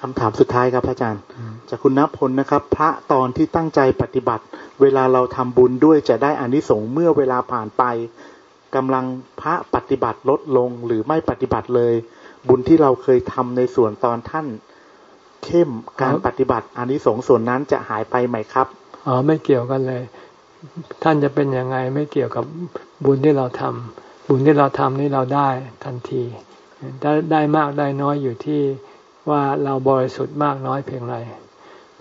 คำถามสุดท้ายครับอาจารย์ จากคุณนพลนะครับ พระตอนที่ตั้งใจปฏิบัติ เวลาเราทำบุญด้วยจะได้อานิสงส์เมื่อเวลาผ่านไป กำลังพระปฏิบัติลดลงหรือไม่ปฏิบัติเลย บุญที่เราเคยทำในส่วนตอนท่าน เข้มการปฏิบัติอานิสงส์ส่วนนั้นจะหายไปไหมครับอ๋อไม่เกี่ยวกันเลย ท่านจะเป็นยังไงไม่เกี่ยวกับบุญที่เราทำบุญที่เราทำนี่เราได้ทันทีได้ได้มากได้น้อยอยู่ที่ว่าเราบริสุทธิ์มากน้อยเพียงไร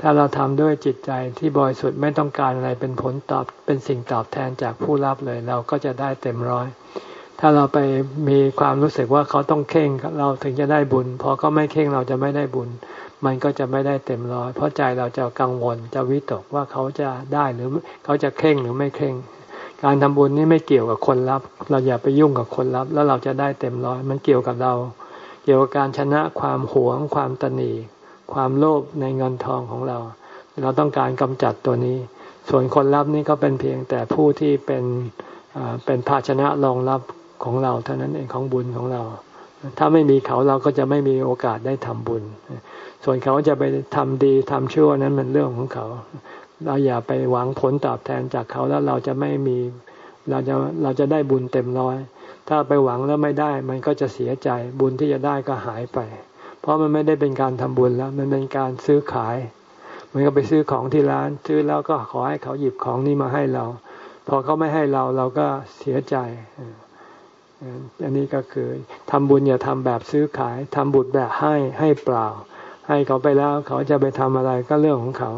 ถ้าเราทำด้วยจิตใจที่บริสุทธิ์ไม่ต้องการอะไรเป็นผลตอบเป็นสิ่งตอบแทนจากผู้รับเลย เราก็จะได้เต็มร้อย ถ้าเราไปมีความรู้สึกว่าเขาต้องเข่งเราถึงจะได้บุญพอเขาไม่เข่งเราจะไม่ได้บุญ มันก็จะไม่ได้เต็มร้อย เพราะใจเราจะกังวลจะวิตกว่าเขาจะได้หรือเขาจะเข่งหรือไม่เข่งการทำบุญนี่ไม่เกี่ยวกับคนรับ เราอย่าไปยุ่งกับคนรับ แล้วเราจะได้เต็มร้อย มันเกี่ยวกับเรา เกี่ยวกับการชนะความหวงความตนี ความโลภในเงินทองของเรา เราต้องการกำจัดตัวนี้ ส่วนคนรับนี่ก็เป็นเพียงแต่ผู้ที่เป็นเป็นภาชนะรองรับของเราเท่านั้นเองของบุญของเรา ถ้าไม่มีเขาเราก็จะไม่มีโอกาสได้ทำบุญ ส่วนเขาจะไปทำดีทำชั่วนั้นมันเรื่องของเขา เราอย่าไปหวังผลตอบแทนจากเขาแล้วเราจะไม่มีเราจะเราจะได้บุญเต็มร้อย ถ้าไปหวังแล้วไม่ได้ มันก็จะเสียใจบุญที่จะได้ก็หายไป เพราะมันไม่ได้เป็นการทำบุญแล้ว มันเป็นการซื้อขายเหมือนกับไปซื้อของที่ร้าน ซื้อแล้วก็ขอให้เขาหยิบของนี้มาให้เรา พอเขาไม่ให้เราเราก็เสียใจอันนี้ก็คือทำบุญอย่าทำแบบซื้อขายทำบุญแบบให้ให้เปล่า ให้เขาไปแล้วเขาจะไปทำอะไรก็เรื่องของเขา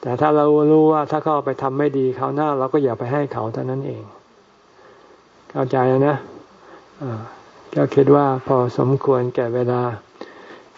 แต่ถ้าเรารู้ว่าถ้าเขาไปทำไม่ดีเขาหน้า เราก็อย่าไปให้เขาเท่านั้นเอง เข้าใจนะก็คิดว่าพอสมควรแก่เวลา